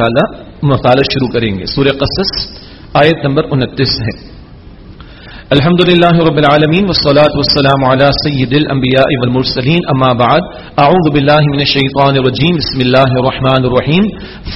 مطالعہ مطالعہ شروع کریں گے۔ سورہ قصص آیت نمبر انتیس ہے۔ الحمد لله رب العالمين والصلاة والسلام على سيد الأنبياء والمرسلين أما بعد أعوذ بالله من الشيطان الرجيم بسم الله الرحمن الرحيم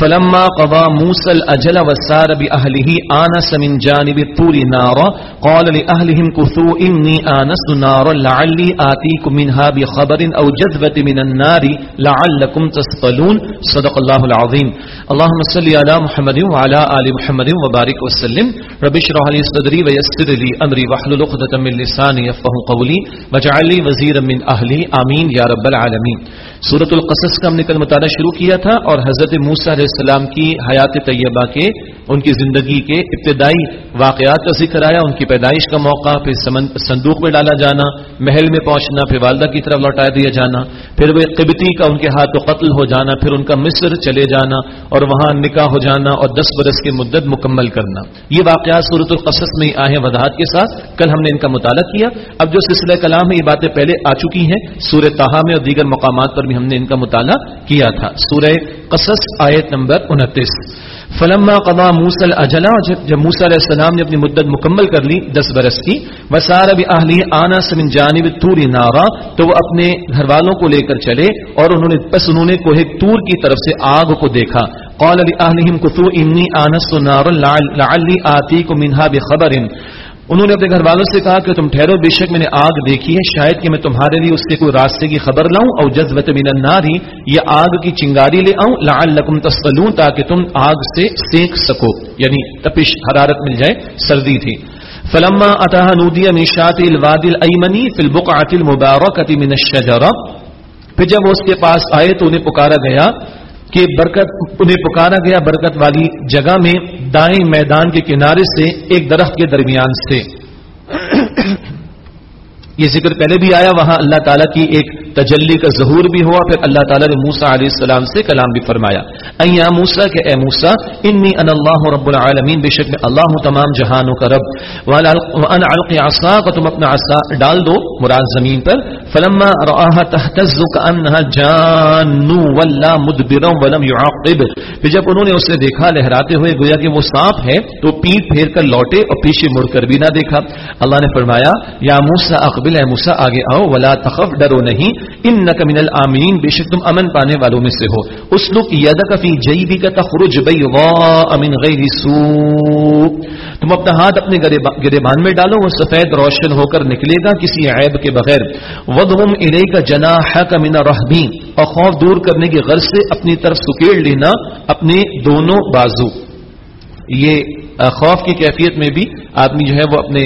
فلما قضى موسى الأجل وسار بأهله، آنس من جانب الطور نارا، قال لأهلهم كثوا إني آنست نارا لعلي آتيكم منها بخبر أو جذبة من النار لعلكم تصطلون صدق الله العظيم اللهم صل على محمد وعلى آل محمد وبارك وسلم. رب اشرح لي صدري ويسر لي أمري واحلل عقدة من لساني يفقهوا قولي، واجعل لي وزيرا من أهلي آمين يا رب العالمين. سورة القصص کا ہم نے کل مطالعہ شروع کیا تھا اور حضرت موسیٰ علیہ السلام کی حیات طیبہ کے، ان کی زندگی کے ابتدائی واقعات کا ذکر آیا، ان کی پیدائش کا موقع، پھر صندوق میں ڈالا جانا، محل میں پہنچنا، پھر والدہ کی طرف لوٹا دیا جانا، پھر وہ قبطی کا ان کے ہاتھ قتل ہو جانا، پھر ان کا مصر چلے جانا اور وہاں نکاح ہو جانا اور دس برس کی مدت مکمل کرنا۔ یہ واقعات صورت القصص میں آئے وضاحت کے ساتھ کل ہم نے ان کا مطالعہ کیا۔ اب جو سلسلہ کلام ہے، یہ باتیں پہلے آ چکی ہیں۔ سورہ تاہا میں اور دیگر مقامات پر بھی ہم نے ان کا مطالعہ کیا تھا۔ سورہ قصص، آیت نمبر انتیس۔ فلما قضا موسل اجلا جب موسا علیہ السلام نے اپنی مدت مکمل کر لی، دس برس کی، وسار اب اہلی آنا سمن جانب توری نارا، تو وہ اپنے گھر والوں کو لے کر چلے اور انہوں نے بس انہوں نے کوہ تور کی طرف سے آگ کو دیکھا۔ قال لاهلهم كثوا اني انست نارا لعلي اتيكم منها بخبر انہوں نے اپنے گھر والوں سے کہا کہ تم ٹھہرو، بے شک میں نے آگ دیکھی ہے، شاید کہ میں تمہارے لیے اس سے کوئی راستے کی خبر لاؤں۔ اور جذبت من النار ہی یہ آگ کی چنگاری لے آؤں۔ لعلکم تسلون تاکہ تم آگ سے سینک سکو۔ یعنی تپش، حرارت مل جائے، سردی تھی۔ فلما اتاہ نودی میشات الواد الایمنی فی البقعۃ المبارکۃ من الشجرہ پھر جب وہ اس کے پاس آئے تو انہیں پکارا گیا۔ کہ برکت انہیں پکارا گیا برکت والی جگہ میں دائیں میدان کے کنارے سے ایک درخت کے درمیان سے۔ یہ ذکر پہلے بھی آیا، وہاں اللہ تعالیٰ کی ایک تجلی کا ظہور بھی ہوا، پھر اللہ تعالیٰ نے موسا علیہ السلام سے کلام بھی فرمایا۔ ایا موسا کہ اے موسا انی ان اللہ رب العالمین، بے شک میں اللہ ہوں، تمام جہانوں کا رب۔ وان علق عصا کو تم اپنا عصا، ڈال دو مراد زمین پر۔ فلما رآها تهتز كانها جان ولا مدبرا ولم يعقب پھر جب انہوں نے اسے دیکھا، لہراتے ہوئے، گویا کہ وہ سانپ ہے، تو پیٹ پھیر کر لوٹے اور پیچھے مڑ کر بھی نہ دیکھا۔ اللہ نے فرمایا، یا موسا اقبل اے موسا آگے آؤ، ولا تخف، ڈرو نہیں۔ ان من العامین بے شک تم امن پانے والوں میں سے ہو۔ اس لوگ لک یدک فی جیبی کا تخرج بیضاء من غیر سوء۔ تم اپنا ہاتھ اپنے گریبان میں ڈالو، وہ سفید روشن ہو کر نکلے گا کسی عیب کے بغیر۔ وضم الیک جناحک من رہبین اور خوف دور کرنے کی غرض سے اپنی طرف سکیڑ لینا اپنے دونوں بازو۔ یہ خوف کی کیفیت میں بھی آدمی جو ہے وہ اپنے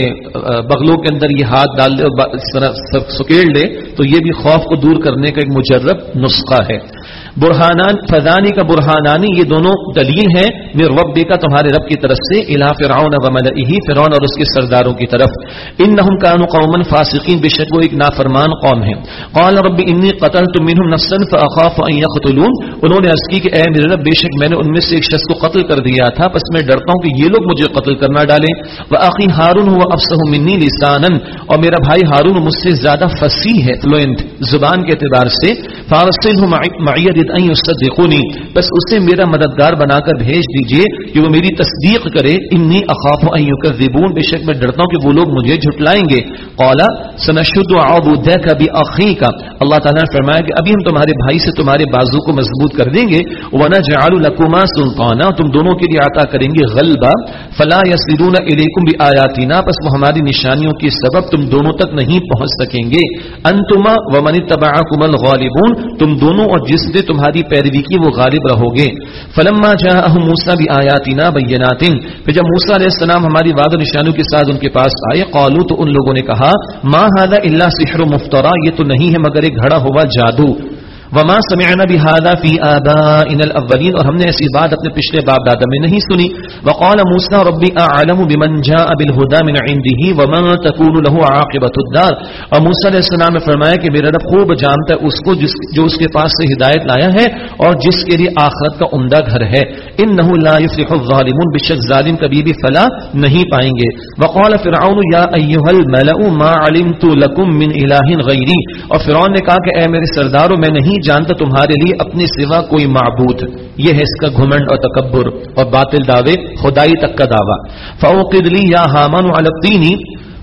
بغلوں کے اندر یہ ہاتھ ڈال دے اور اس طرح سکیڑ لے تو یہ بھی خوف کو دور کرنے کا ایک مجرب نسخہ ہے۔ برہانان، فضانی کا برہانانی، یہ دونوں دلیل ہیں۔ میرے رب کا تمہارے رب کی طرف سے الا فرعون و ملئه فرعون اور اس کے سرداروں کی طرف۔ انهم كانوا قوما فاسقين، بے شک وہ ایک نافرمان قوم ہیں۔ قال رب انی قتلت منهم نفسا فاخاف ان يقتلون۔ انہوں نے عرض کی کہ اے میرے رب، بے شک میں نے ان میں سے ایک شخص کو قتل کر دیا تھا، بس میں ڈرتا ہوں کہ یہ لوگ مجھے قتل کرنا ڈالیں۔ واخی هارون هو افصح مني لسانا. اور میرا بھائی ہارون مجھ سے زیادہ فصیح ہے فلوئنٹ زبان کے اعتبار سے. فارسلہ معیہ صدقونی بس اسے میرا مددگار بنا کر بھیج دیجیے کہ وہ میری تصدیق کرے. انی اخاف ان یکذبون بے شک میں ڈرتا ہوں کہ وہ لوگ مجھے جھٹلائیں گے. قال، سنشد عبودک باخیک اللہ تعالی نے فرمایا کہ ابھی ہم تمہارے بھائی سے تمہارے بازو کو مضبوط کر دیں گے. ونجعل لكما سلطانا. تم دونوں کے لیے عطا کریں گے غلبہ. فلا يسرون الیکم بآیاتنا پس وہ ہماری نشانیوں کے سبب تم دونوں تک نہیں پہنچ سکیں گے۔ انتما ومن تبعکم الغالبون، تم دونوں اور جس نے تمہاری پیروی کی وہ غالب رہو گے فلما جاءهم موسى بآياتنا بينات پھر جب موسی علیہ السلام ہماری وعد و کے ساتھ ان کے پاس آئے، قالوا تو ان لوگوں نے کہا، ما هذا الا سحر مفترى یہ تو نہیں ہے مگر ایک گھڑا ہوا جادو۔ وما سمعنا بهذا في آبائنا الاولين اور ہم نے ایسی بات اپنے پچھلے باپ دادا میں نہیں سنی۔ وقال موسى ربي اعلم بمن جاء بالهدى من عنده ومن تكون له عاقبه الدار۔ اور موسی علیہ السلام نے فرمایا کہ میرا رب خوب جانتا ہے، اس کو جس جو اس کے پاس سے ہدایت لایا ہے اور جس کے لیے آخرت کا عمدہ گھر ہے۔ انه لا يفلح الظالمون بشک ظالم کبھی بھی فلاح نہیں پائیں گے۔ وقال فرعون يا ايها الملأ، ما علمت لكم من اله غيري اور فرعون نے کہا کہ، اے میرے سرداروں، میں نہیں نہیں جانتا تمہارے لیے اپنے سوا کوئی معبود۔ یہ ہے اس کا گھمنڈ اور تکبر اور باطل دعوے خدائی تک کا دعویٰ۔ فوقد لی یا حامان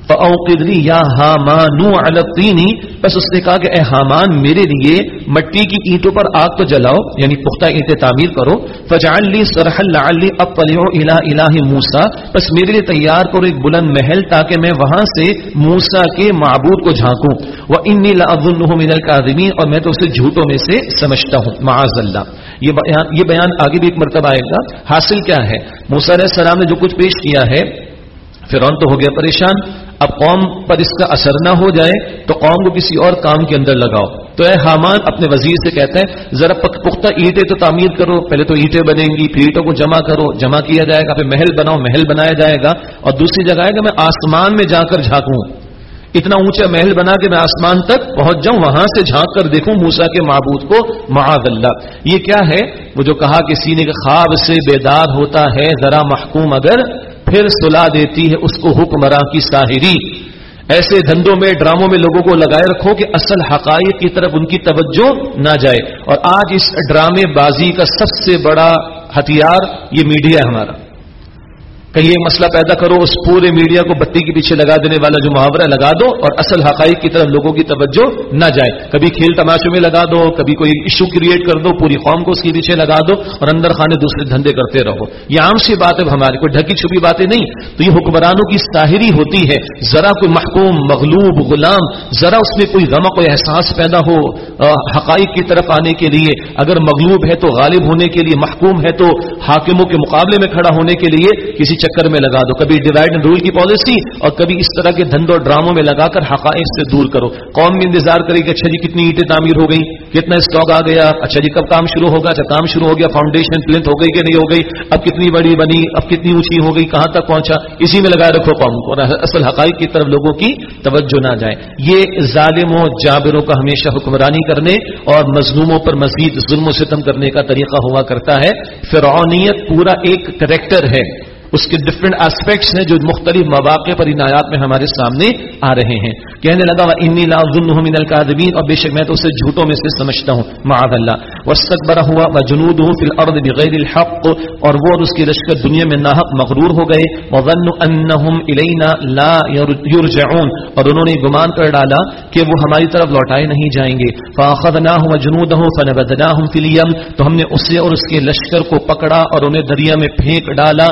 الطینی فوقدری یا حامانو الطینی بس اس نے کہا کہ اے حامان میرے لیے مٹی کی اینٹوں پر آگ تو جلاؤ یعنی پختہ اینٹیں تعمیر کرو۔ فجعل لی سرح لعلی اطلع الى الہ موسی بس میرے لیے تیار کرو ایک بلند محل تاکہ میں وہاں سے موسی کے معبود کو جھانکوں۔ وانی لاظنه من الكاذبین اور میں تو اسے جھوٹوں میں سے سمجھتا ہوں۔ معاذ اللہ۔ یہ بیان یہ بیان آگے بھی ایک مرتبہ آئے گا۔ حاصل کیا ہے؟ موسی علیہ السلام نے جو کچھ پیش کیا ہے، فرعون تو ہو گیا پریشان۔ اب قوم پر اس کا اثر نہ ہو جائے تو قوم کو کسی اور کام کے اندر لگاؤ۔ تو اے حامان، اپنے وزیر سے کہتے ہیں ذرا پختہ اینٹیں تو تعمیر کرو، پہلے تو اینٹیں بنیں گی پھر اینٹوں کو جمع کرو، جمع کیا جائے گا، پھر محل بناؤ، محل بنایا جائے گا۔ اور دوسری جگہ ہے کہ میں آسمان میں جا کر جھانکوں۔ اتنا اونچا محل بنا کے میں آسمان تک پہنچ جاؤں، وہاں سے جھانک کر دیکھوں موسا کے معبود کو، معاذ اللہ۔ یہ کیا ہے؟ وہ جو کہا کہ سینے کے خواب سے بیدار ہوتا ہے، ذرا محکوم اگر پھر سلا دیتی ہے اس کو حکمراں کی ساحری۔ ایسے دھندوں میں، ڈراموں میں لوگوں کو لگائے رکھو کہ اصل حقائق کی طرف ان کی توجہ نہ جائے۔ اور آج اس ڈرامے بازی کا سب سے بڑا ہتھیار یہ میڈیا ہے ہمارا۔ کہیں یہ مسئلہ پیدا کرو، اس پورے میڈیا کو بتی کے پیچھے لگا دینے والا جو محاورہ لگا دو اور اصل حقائق کی طرف لوگوں کی توجہ نہ جائے۔ کبھی کھیل تماشوں میں لگا دو، کبھی کوئی ایشو کریٹ کر دو، پوری قوم کو اس کے پیچھے لگا دو اور اندر خانے دوسرے دھندے کرتے رہو۔ یہ عام سی بات ہے ہماری، کوئی ڈھکی چھپی باتیں نہیں۔ تو یہ حکمرانوں کی ظاہری ہوتی ہے۔ ذرا کوئی محکوم، مغلوب، غلام، ذرا اس میں کوئی غم کوئی احساس پیدا ہو حقائق کی طرف آنے کے لیے۔ اگر مغلوب ہے تو غالب ہونے کے لیے، محکوم ہے تو حاکموں کے مقابلے میں کھڑا ہونے کے لیے کسی چکر میں لگا دو۔ کبھی ڈیوائڈ اینڈ رول کی پالیسی اور کبھی اس طرح کے دھند اور ڈراموں میں لگا کر حقائق سے دور کرو۔ قوم بھی انتظار کرے کہ اچھا جی کتنی اینٹیں تعمیر ہو گئی کتنا اسٹاک آ گیا اچھا جی کب کام شروع ہوگا اچھا کام شروع ہو گیا فاؤنڈیشن پلنٹ ہو گئی کہ نہیں ہو گئی، اب کتنی بڑی بنی، اب کتنی اونچی ہو گئی، کہاں تک پہنچا؟ اسی میں لگائے رکھو قوم کو اور اصل حقائق کی طرف لوگوں کی توجہ نہ جائے۔ یہ ظالموں، جابروں کا ہمیشہ حکمرانی کرنے اور مظلوموں پر مزید ظلم و ستم کرنے کا طریقہ ہوا کرتا ہے۔ فرعونیت پورا ایک کریکٹر ہے۔ اس کے ڈفرنٹ اسپیکٹس ہیں جو مختلف مواقع پر ان آیات میں ہمارے سامنے آ رہے ہیں۔ کہنے لگا انی لا من القادبین اور بے شک میں تو اسے جھوٹوں میں سے سمجھتا ہوں۔ معاذ اللہ۔ واستكبر هو وجنوده في الارض بغیر الحق۔ اور وہ اور اس کی لشکر دنیا میں ناحق مغرور ہو گئے۔ وظنوا انهم الینا لا يرجعون۔ اور انہوں نے گمان کر ڈالا کہ وہ ہماری طرف لوٹائے نہیں جائیں گے۔ فاخذناه وجنوده فنبذناهم في اليم۔ تو ہم نے اسے اور اس کے لشکر کو پکڑا اور انہیں دریا میں پھینک ڈالا۔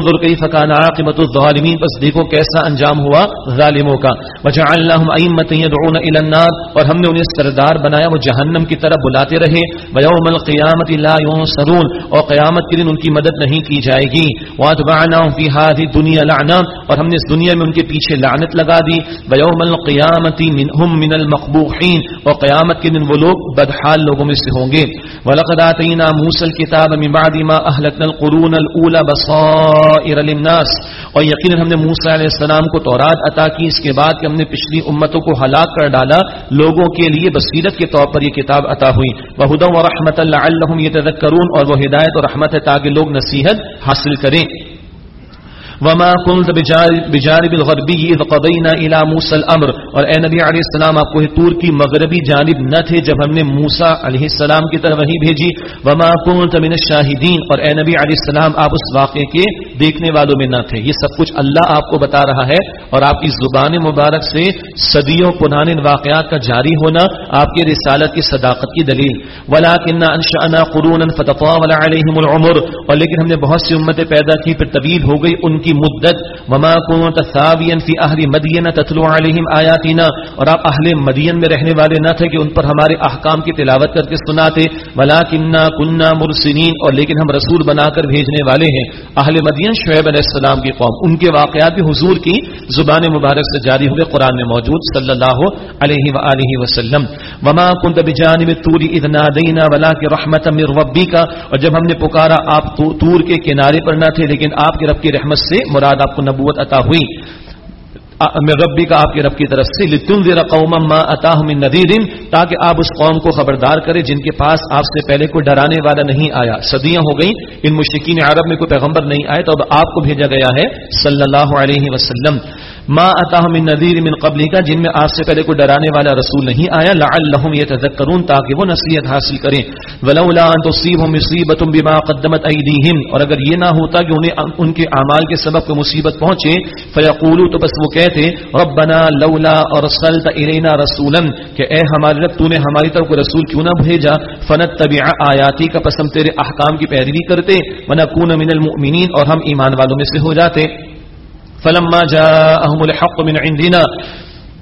فانظر كيف كان عاقبه الظالمين، بس دیکھو کیسا انجام ہوا ظالموں کا۔ وجعلناهم ائمه يدعون الى النار، اور ہم نے انہیں سردار بنایا، وہ جہنم کی طرف بلاتے رہے۔ ويوم القيامه لا ينصرون، اور قیامت کے دن ان کی مدد نہیں کی جائے گی۔ واتبعناهم في هذه الدنيا لعنه اور ہم نے اس دنیا میں ان کے پیچھے لعنت لگا دی۔ ويوم القيامه منهم من المقبوحين، اور قیامت کے دن وہ لوگ بدحال لوگوں میں سے ہوں گے۔ ولقد اتينا موسى الكتاب من بعد ما اهلكنا القرون الاولى بصائر۔ للناس۔ اور یقینا ہم نے موسی علیہ السلام کو تورات عطا کی، اس کے بعد کہ ہم نے پچھلی امتوں کو ہلاک کر ڈالا، لوگوں کے لیے بصیرت کے طور پر یہ کتاب عطا ہوئی۔ وہدم و رحمت اللہ يتذكرون اور وہ ہدایت اور رحمت ہے تاکہ لوگ نصیحت حاصل کریں۔ وما كنت بجانب الغربی اذ قضینا الى موسى الامر اور اے نبی علیہ السلام، آپ کو تور کی مغربی جانب نہ تھے جب ہم نے موسیٰ علیہ السلام کی طرف وہی بھیجی۔ وما كنت من الشاہدین اور اے نبی علیہ السلام، آپ اس واقعے کے دیکھنے والوں میں نہ تھے۔ یہ سب کچھ اللہ آپ کو بتا رہا ہے اور آپ کی زبان مبارک سے صدیوں پرانے واقعات کا جاری ہونا آپ کی رسالت کی صداقت کی دلیل۔ ولكن انشأنا قرونا فتطاول عليهم العمر اور لیکن ہم نے بہت سی امتیں پیدا کی، پھر طویل ہو گئی، ان کی کی مدت، وما كنت ثاويا في اهل مدين تتلو عليهم اياتنا اور آپ اہل مدین میں رہنے والے نہ تھے کہ ان پر ہمارے احکام کی تلاوت کر کے سناتے ولكننا كنا مرسلين اور لیکن ہم رسول بنا کر بھیجنے والے ہیں۔ اہل مدین شعیب علیہ السلام کی قوم، ان کے واقعات بھی حضور کی زبان مبارک سے جاری ہوئے قرآن میں موجود، صلی اللہ علیہ وآلہ وسلم۔ وما كنت بجانب الطور اذ نادينا ولكن رحمه من ربك۔ اور جب ہم نے پکارا، آپ تور کے کنارے پر نہ تھے، لیکن آپ کے رب کی رحمت سے مراد آپ کو نبوت عطا ہوئی۔ میں ربی کا آپ کے رب کی طرف سے لتن ذرا قوم عطا ندیر تاکہ آپ اس قوم کو خبردار کرے جن کے پاس آپ سے پہلے کوئی ڈرانے والا نہیں آیا۔ صدیاں ہو گئیں۔ ان مشکین عرب میں کوئی پیغمبر نہیں آئے، تو اب آپ کو بھیجا گیا ہے صلی اللہ علیہ وسلم۔ ما اتا من نذیر من قبلی کا جن میں آپ سے پہلے کوئی ڈرانے والا رسول نہیں آیا لعلہم یتذکرون تاکہ وہ نصیحت حاصل کریں۔ ولولا ان تصیبهم مصیبت بما قدمت ایدیہم اور اگر یہ نہ ہوتا کہ انہیں ان کے اعمال کے سبب کو مصیبت پہنچے فیقولوا تو بس وہ کہتے، ربنا لولا ارسلت الینا رسولا۔ کہ اے ہمارے رب، تو نے ہماری طرف کوئی رسول کیوں نہ بھیجا؟ فنتبع آیاتی کا پسم تیرے احکام کی پیروی کرتے۔ ونکون من المؤمنین۔ اور ہم ایمان والوں میں سے ہو جاتے۔ فلما جاءهم الحق من عندنا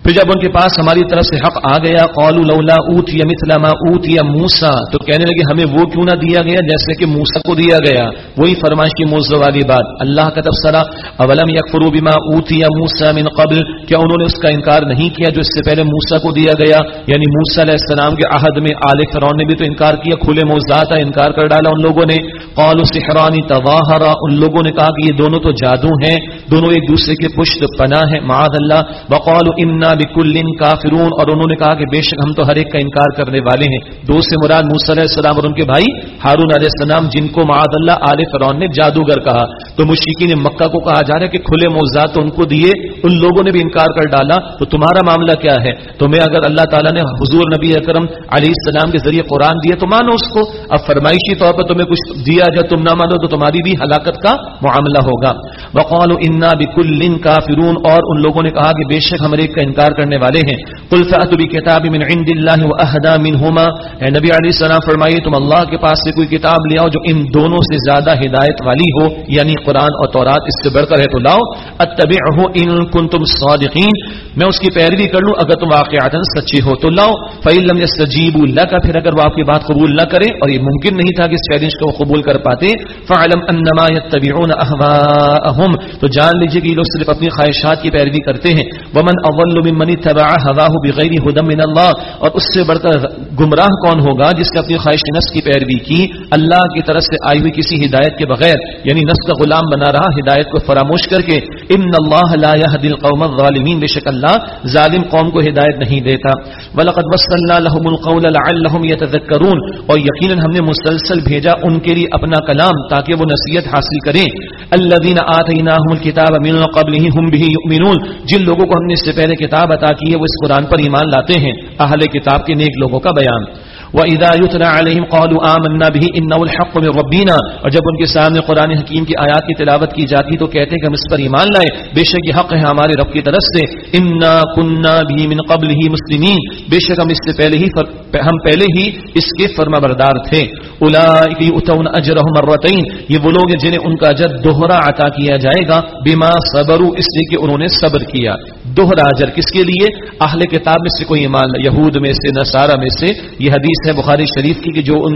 پھر جب ان کے پاس ہماری طرف سے حق آ گیا، قالوا لولا اوتي مثل ما اوتي موسى، تو کہنے لگے، ہمیں وہ کیوں نہ دیا گیا جیسے کہ موسی کو دیا گیا؟ وہی فرمائش کی موضوع والی بات۔ اللہ کا تبصرہ اولم يكفروا بما اوتي موسى من قبل؟ کیا انہوں نے اس کا انکار نہیں کیا جو اس سے پہلے موسی کو دیا گیا؟ یعنی موسی علیہ السلام کے عہد میں آل فرعون نے بھی تو انکار کیا، کھلے موضوعات انکار کر ڈالا ان لوگوں نے۔ قالوا سحران تظاهرا ان لوگوں نے کہا کہ یہ دونوں تو جادو ہیں، دونوں ایک دوسرے کے پشت پناہ ہیں، معاذ اللہ۔ وقالوا انا بكل کافرون، اور انہوں نے کہا کہ بے شک ہم تو ہر ایک کا انکار کرنے والے ہیں۔ دو سے مراد موسی علیہ السلام اور ان کے بھائی ہارون علیہ السلام، جن کو معاذ اللہ عال فرعون نے جادوگر کہا۔ تو مشرقین مکہ کو کہا جا رہا ہے کہ کھلے موضوعات تو ان کو دیے، ان لوگوں نے بھی انکار کر ڈالا۔ تو تمہارا معاملہ کیا ہے؟ تمہیں اگر اللہ تعالیٰ نے حضور نبی اکرم علیہ السلام کے ذریعے قرآن دیا تو مانو اس کو۔ اب فرمائشی طور پر تمہیں کچھ دیا جب تم نہ مانو تو تمہاری بھی ہلاکت کا معاملہ ہوگا۔ وقال انا بکل کافرون اور ان لوگوں نے کہا کہ بے شک ہم ایک کا انکار کرنے والے ہیں قل فاتوا بکتاب من عند اللہ واہدا منهما اے نبی علیہ السلام فرمائیے، تم اللہ کے پاس سے کوئی کتاب لے آؤ جو ان دونوں سے زیادہ ہدایت والی ہو یعنی قرآن اور تورات اس سے بڑھ کر ہے تو لاؤ اتبعه ان کنتم صادقین۔ میں اس کی پیروی کر لوں، اگر تم واقعات سچی ہو تو لاؤ۔ فیل لم يستجيبوا لك، پھر اگر وہ آپ کی بات قبول نہ کرے اور یہ ممکن نہیں تھا کہ اس چیلنج کو قبول کر پاتے، فعلم انما يتبعون اهواءهم تو جان لیجیے کہ یہ لوگ صرف اپنی خواہشات کی پیروی کرتے ہیں۔ ومن اضل ممن اتبع هواه بغیر هدى من الله۔ اور اس سے بڑھ کر گمراہ کون ہوگا جس نے اپنی خواہش نفس کی پیروی کی؟ اللہ کی طرف سے آئی ہوئی کسی ہدایت کے بغیر یعنی نفس کا غلام بنا رہا، ہدایت کو فراموش کر کے۔ ان اللہ لا يهدي القوم الظالمين۔ بے شک اللہ ظالم قوم کو ہدایت نہیں دیتا۔ ولقد وصلنا لهم القول لعلهم يتذكرون۔ اور یقینا ہم نے مسلسل بھیجا ان کے لیے اپنا کلام تاکہ وہ نصیحت حاصل کریں۔ الذين آتيناهم الكتاب من قبله هم به يؤمنون جن لوگوں کو ہم نے اس سے پہلے کتاب عطا کی ہے، وہ اس قرآن پر ایمان لاتے ہیں۔ اہل کتاب کے نیک لوگوں کا بیان۔ وَإِذَا يُتْلَى عَلَيْهِمْ قَالُوا آمَنَّا بِهِ إِنَّهُ الْحَقُّ مِنْ رَبِّنَا۔ اور جب ان کے سامنے قرآن حکیم کی آیات کی تلاوت کی جاتی تو کہتے ہیں کہ ہم اس پر ایمان لائے۔ بے شک یہ حق ہے ہمارے رب کی طرف سے۔ انا كنا به من قبله مسلمین بے شک ہم اس سے پہلے ہی فر... ہم پہلے ہی اس کے فرما بردار تھے۔ اولئک یؤتون اجرهم مرتين یہ وہ لوگ ہیں جنہیں ان کا اجر دوہرا عطا کیا جائے گا، بما صبروا، اس لیے کہ انہوں نے صبر کیا۔ دوہرا اجر کس کے لیے؟ اہل کتاب میں سے کوئی ایمان، یہود میں سے، نصارہ میں سے۔ یہ حدیث ہے بخاری شریف کی کہ جو ان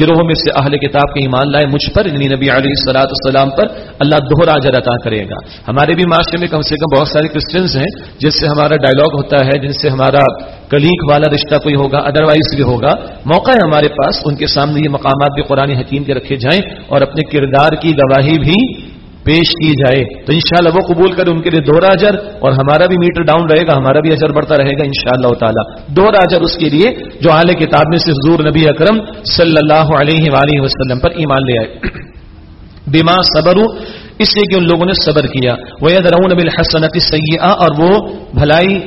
گروہوں میں سے اہل کتاب کے ایمان لائے، مجھ پر یعنی نبی علیہ السلاۃ السلام پر، اللہ دوہرا اجر عطا کرے گا۔ ہمارے بھی معاشرے میں کم سے کم بہت سارے کرسچنز ہیں جس سے ہمارا ڈائلاگ ہوتا ہے، جن سے ہمارا کلیک والا رشتہ کوئی ہوگا ادروائز بھی ہوگا۔ موقع ہے ہمارے پاس، ان کے سامنے یہ مقامات بھی قرآن حکیم کے رکھے جائیں اور اپنے کردار کی گواہی بھی پیش کی جائے۔ تو انشاءاللہ وہ قبول کرے، ان کے لیے دوہرا اجر اور ہمارا بھی میٹر ڈاؤن رہے گا، ہمارا بھی اجر بڑھتا رہے گا انشاءاللہ تعالی۔ دوہرا اجر اس کے لیے جو اعلی کتاب میں سے حضور نبی اکرم صلی اللہ علیہ وآلہ وسلم پر ایمان لے آئے۔ بیما صبر اس لیے کہ ان لوگوں نے صبر کیا۔ وہ درون بالحسنت سیاح اور وہ بھلائی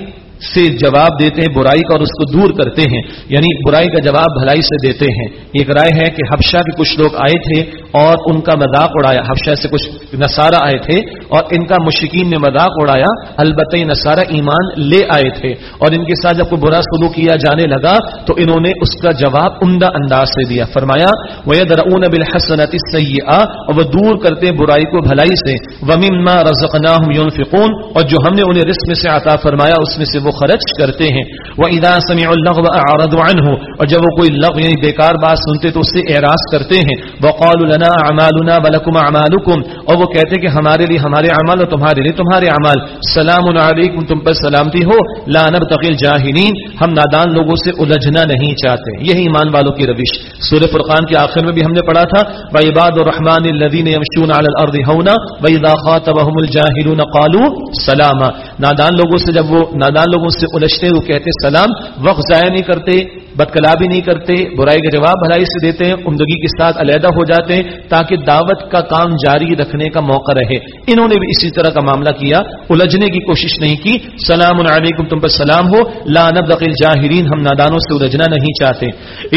سے جواب دیتے ہیں، برائی کا اور اس کو دور کرتے ہیں۔ یعنی برائی کا جواب بھلائی سے دیتے ہیں۔ ایک رائے ہے کہ حفشہ کے کچھ لوگ آئے تھے اور ان کا مذاق اڑایا۔ حفشہ سے کچھ نصارہ آئے تھے اور ان کا مشکین نے مذاق اڑایا۔ البتہ نصارہ ایمان لے آئے تھے۔ اور ان کے ساتھ جب کوئی برا سلوک کیا جانے لگا تو انہوں نے اس کا جواب عمدہ انداز سے دیا۔ فرمایا وہ درون بالحسنت سیاح اور وہ دور کرتے برائی کو بھلائی سے۔ ومما رزقناہم ينفقون اور جو ہم نے انہیں رزق میں سے عطا فرمایا، اس میں سے وہ وہ خرچ کرتے ہیں۔ وہ ادا سمی اللغو اعرض عنه اور جب وہ کوئی لغو یعنی بیکار بات سنتے تو اس سے اعراض کرتے ہیں۔ وقالوا لنا اعمالنا ولكم اعمالكم اور وہ کہتے کہ ہمارے لیے ہمارے اعمال اور تمہارے لیے تمہارے اعمال۔ سلام علیکم تم پر سلامتی ہو۔ لا نبتغي الجاهلین ہم نادان لوگوں سے الجھنا نہیں چاہتے۔ یہی ایمان والوں کی روش۔ سورہ فرقان کے آخر میں بھی ہم نے پڑھا تھا، وعباد الرحمن الذين يمشون على الارض هونا واذا خاطبهم الجاهلون قالوا سلاما۔ نادان لوگوں سے جب وہ، نادان لوگ لوگوں سے الجھتے وہ کہتے سلام وقت ضائع نہیں کرتے بد کلابی نہیں کرتے، برائی کا جواب بھلائی سے دیتے ہیں، عمدگی کے ساتھ علیحدہ ہو جاتے ہیں تاکہ دعوت کا کام جاری رکھنے کا موقع رہے۔ انہوں نے بھی اسی طرح کا معاملہ کیا۔ الجھنے کی کوشش نہیں کی۔ سلام علیکم، تم پر سلام ہو۔ لا نبدل جاہرین ہم نادانوں سے الجھنا نہیں چاہتے۔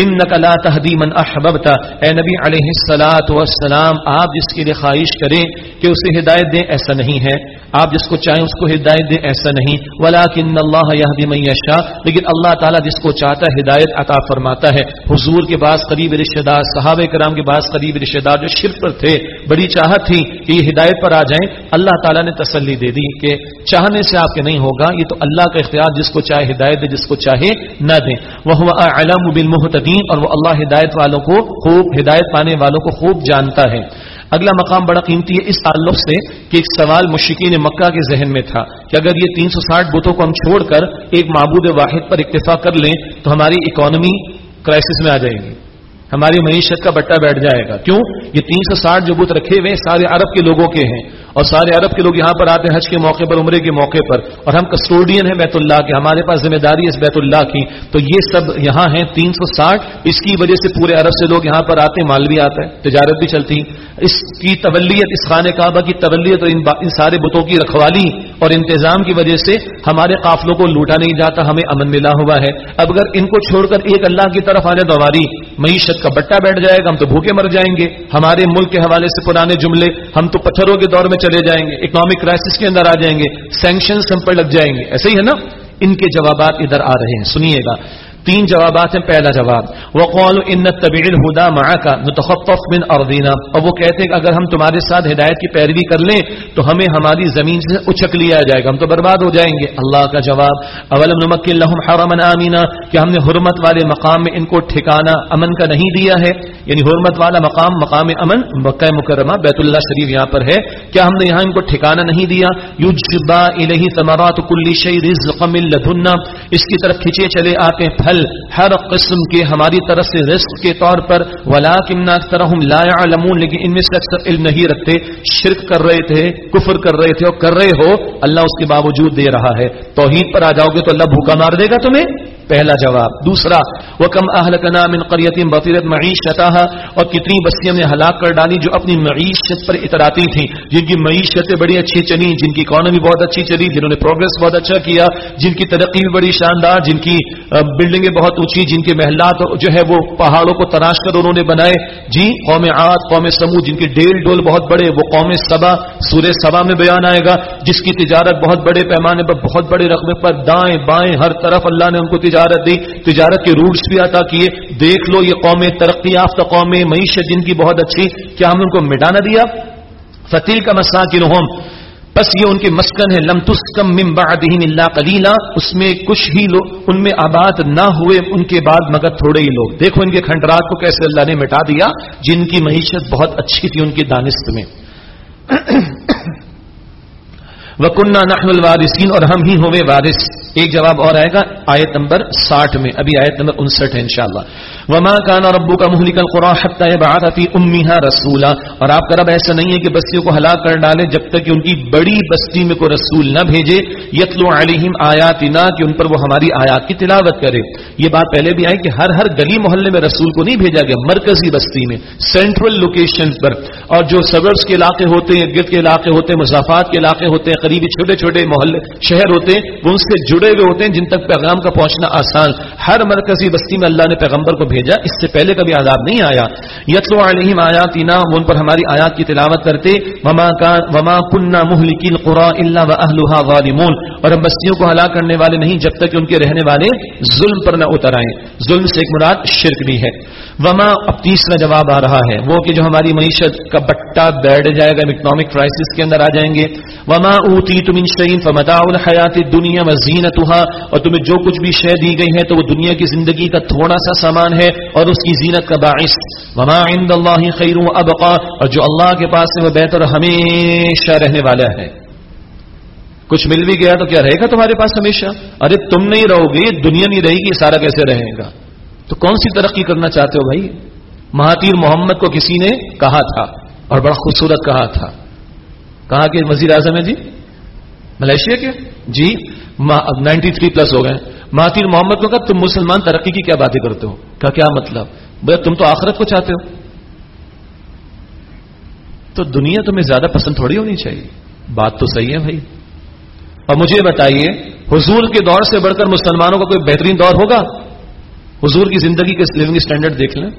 ان نقلا تحدی من احببتا اے نبی علیہ السلاۃ وسلام آپ جس کے لیے خواہش کریں کہ اسے ہدایت دیں، ایسا نہیں ہے۔ آپ جس کو چاہیں اس کو ہدایت دیں، ایسا نہیں۔ ولا کن اللہ من یشاء لیکن اللہ تعالیٰ جس کو چاہتا ہے ہدایت عطا فرماتا ہے۔ حضور کے بعض قریب رشتے دار صحابہ کرام کے بعض قریب رشتے دار جو شرک پر تھے، بڑی چاہت تھی کہ یہ ہدایت پر آ جائیں۔ اللہ تعالیٰ نے تسلی دے دی کہ چاہنے سے آپ کے نہیں ہوگا، یہ تو اللہ کا اختیار، جس کو چاہے ہدایت دے، جس کو چاہے نہ دیں وہ علم بالمحتدین اور وہ اللہ ہدایت والوں کو خوب، ہدایت پانے والوں کو خوب جانتا ہے۔ اگلا مقام بڑا قیمتی ہے اس تعلق سے کہ ایک سوال مشکین مکہ کے ذہن میں تھا کہ اگر یہ تین سو ساٹھ بتوں کو ہم چھوڑ کر ایک معبود واحد پر اکتفا کر لیں تو ہماری اکانومی کرائسس میں آ جائے گی۔ ہماری معیشت کا بٹا بیٹھ جائے گا۔ کیوں؟ یہ تین سو ساٹھ جو بت رکھے ہوئے سارے عرب کے لوگوں کے ہیں۔ اور سارے عرب کے لوگ یہاں پر آتے ہیں حج کے موقع پر، عمرے کے موقع پر، اور ہم کسٹوڈین ہیں بیت اللہ کے، ہمارے پاس ذمہ داری ہے اس بیت اللہ کی۔ تو یہ سب یہاں ہیں، تین سو ساٹھ۔ اس کی وجہ سے پورے عرب سے لوگ یہاں پر آتے ہیں، مال بھی آتا ہے، تجارت بھی چلتی۔ اس کی تولیت، اس خانہ کعبہ کی تولیت اور ان سارے بتوں کی رکھوالی اور انتظام کی وجہ سے ہمارے قافلوں کو لوٹا نہیں جاتا، ہمیں امن ملا ہوا ہے۔ اب اگر ان کو چھوڑ کر ایک اللہ کی طرف آنے تو ہماری معیشت کا بٹا بیٹھ جائے گا، ہم تو بھوکے مر جائیں گے۔ ہمارے ملک کے حوالے سے پرانے جملے، ہم تو پتھروں کے دور میں چلے جائیں گے اکنامک کرائسس کے اندر آ جائیں گے سینکشن ہم پر لگ جائیں گے۔ ایسے ہی ہے نا؟ ان کے جوابات ادھر آ رہے ہیں، سنیے گا۔ تین جوابات ہیں، پہلا جواب وہ قول ان طبی الہدا ماں کا متخف بن اردینہ اور وہ کہتے ہیں کہ اگر ہم تمہارے ساتھ ہدایت کی پیروی کر لیں، تو ہمیں ہماری زمین سے اچک لیا جائے گا، ہم تو برباد ہو جائیں گے۔ اللہ کا جواب اولم نمک الحم حرمن آمینہ کہ ہم نے حرمت والے مقام میں ان کو ٹھکانا امن کا نہیں دیا ہے۔ یعنی حرمت والا مقام مقام امن، مکہ مکرمہ، بیت اللہ شریف یہاں پر ہے۔ کیا ہم نے یہاں ان کو ٹھکانا نہیں دیا؟ یو جبا الہی ثمرات کلی شی رزق من لدنا۔ اس کی طرف کھینچے چلے آتے ہیں حل ہر قسم کے ہماری طرف سے رزق کے طور پر ولا کمنا لا يعلمون لیکن ان میں سے اکثر علم نہیں رکھتے، شرک کر رہے تھے، کفر کر رہے تھے اور کر رہے ہو، اللہ اس کے باوجود دے رہا ہے۔ توحید پر آ جاؤ گے تو اللہ بھوکا مار دے گا تمہیں۔ پہلا جواب. دوسرا وہ کم اہلکنا من قریتم بصیرت معیشت اور کتنی بستیاں نے ہلاک کر ڈالی جو اپنی معیشت پر اتراتی تھیں؟ جن کی معیشتیں بڑی اچھی چلی، جن کی اکانومی بہت اچھی چلی، جنہوں نے پروگرس بہت اچھا کیا، جن کی ترقی بھی بڑی شاندار، جن کی بلڈنگیں بہت اونچی، جن کے محلات جو ہے وہ پہاڑوں کو تراش کر انہوں نے بنائے۔ جی قوم آت قوم سمو جن کے ڈیل ڈول بہت بڑے، وہ قوم سبا، سورہ سبا میں بیان آئے گا، جس کی تجارت بہت بڑے پیمانے پر، بہت بڑے رقبے پر دائیں بائیں ہر طرف اللہ نے ان کو تجارت دی تجارت کے روٹس بھی عطا کیے۔ دیکھ لو یہ قومیں، ترقی یافتہ قومیں، معیشت جن کی بہت اچھی۔ کیا ہم نے ان کو مٹانا دیا؟ فتیل کا مساکن ہوم بس یہ ان کے مسکن ہے لم تسکم من بعدہم اللہ قلیلا اس میں کچھ ہی لوگ ان میں آباد نہ ہوئے ان کے بعد، مگر تھوڑے ہی لوگ۔ دیکھو ان کے کھنڈرات کو کیسے اللہ نے مٹا دیا۔ جن کی معیشت بہت اچھی تھی ان کی دانست میں۔ وکنہ نحن الوارثین اور ہم ہی ہوئے وارث۔ ایک جواب اور آئے گا، آیت نمبر ساٹھ میں، ابھی آیت نمبر انسٹھ ہے انشاءاللہ۔ وما کان ربو کا محلک القرآن حتى يبعث في امها رسولا۔ اور آپ کا رب ایسا نہیں ہے کہ بستیوں کو ہلاک کر ڈالے جب تک کہ ان کی بڑی بستی میں کوئی رسول نہ بھیجے۔ یتلو علیہم آیاتنا کہ ان پر وہ ہماری آیات کی تلاوت کرے۔ یہ بات پہلے بھی آئی کہ ہر ہر گلی محلے میں رسول کو نہیں بھیجا گیا، مرکزی بستی میں سینٹرل لوکیشن پر۔ اور جو سبرس کے علاقے ہوتے ہیں، گرد کے علاقے ہوتے ہیں مسافات کے علاقے ہوتے ہیں قریبی چھوٹے چھوٹے محلے شہر ہوتے ہیں، وہ ان سے جڑے ہوئے ہوتے ہیں جن تک پیغام کا پہنچنا آسان۔ ہر مرکزی بستی میں اللہ نے پیغمبر کو بھیجا، اس سے پہلے کبھی عذاب نہیں آیا۔ یتلو علیہم آیاتنا، وہ ان پر ہماری آیات کی تلاوت کرتے۔ وما کان وما كنا مهلكين القرى الا واهلها ظالمون۔ اور ہم بستیوں کو ہلاک کرنے والے نہیں، جب تک کہ ان کے رہنے والے ظلم پر نہ اتر آئیں۔ ظلم سے ایک مراد شرک بھی ہے۔ وما اب تیسرا جواب آ رہا ہے۔ وہ کہ جو ہماری معیشت کا بٹا بیٹھ جائے گا اکنامک کرائسس کے اندر آ جائیں گے۔ وما اوتی تم ان شعین فمتا الحیات دنیا وزینتها اور تمہیں جو کچھ بھی شے دی گئی ہے تو وہ دنیا کی زندگی کا تھوڑا سا سامان ہے اور اس کی زینت کا باعث۔ وما عند اللہ خیر و ابقا اور جو اللہ کے پاس ہے وہ بہتر ہمیشہ رہنے والا ہے۔ کچھ مل بھی گیا تو کیا رہے گا تمہارے پاس ہمیشہ؟ ارے تم نہیں رہو گے، دنیا نہیں رہے گی سارا کیسے رہے گا؟ تو کون سی ترقی کرنا چاہتے ہو بھائی؟ مہاتیر محمد کو کسی نے کہا تھا اور بڑا خوبصورت کہا تھا۔ کہا کہ وزیر اعظم ہے جی؟ ملیشیا کے؟ جی نائنٹی تھری پلس ہو گئے۔ مہاتیر محمد کو کہا، تم مسلمان ترقی کی کیا باتیں کرتے ہو؟ کہا، کیا مطلب؟ بھیا، تم تو آخرت کو چاہتے ہو۔ تو دنیا تمہیں زیادہ پسند تھوڑی ہونی چاہیے۔ بات تو صحیح ہے بھائی۔ اور مجھے بتائیے، حضور کے دور سے بڑھ کر مسلمانوں کا کوئی بہترین دور ہوگا؟ حضور کی زندگی کے لیونگ اسٹینڈرڈ دیکھ لیں۔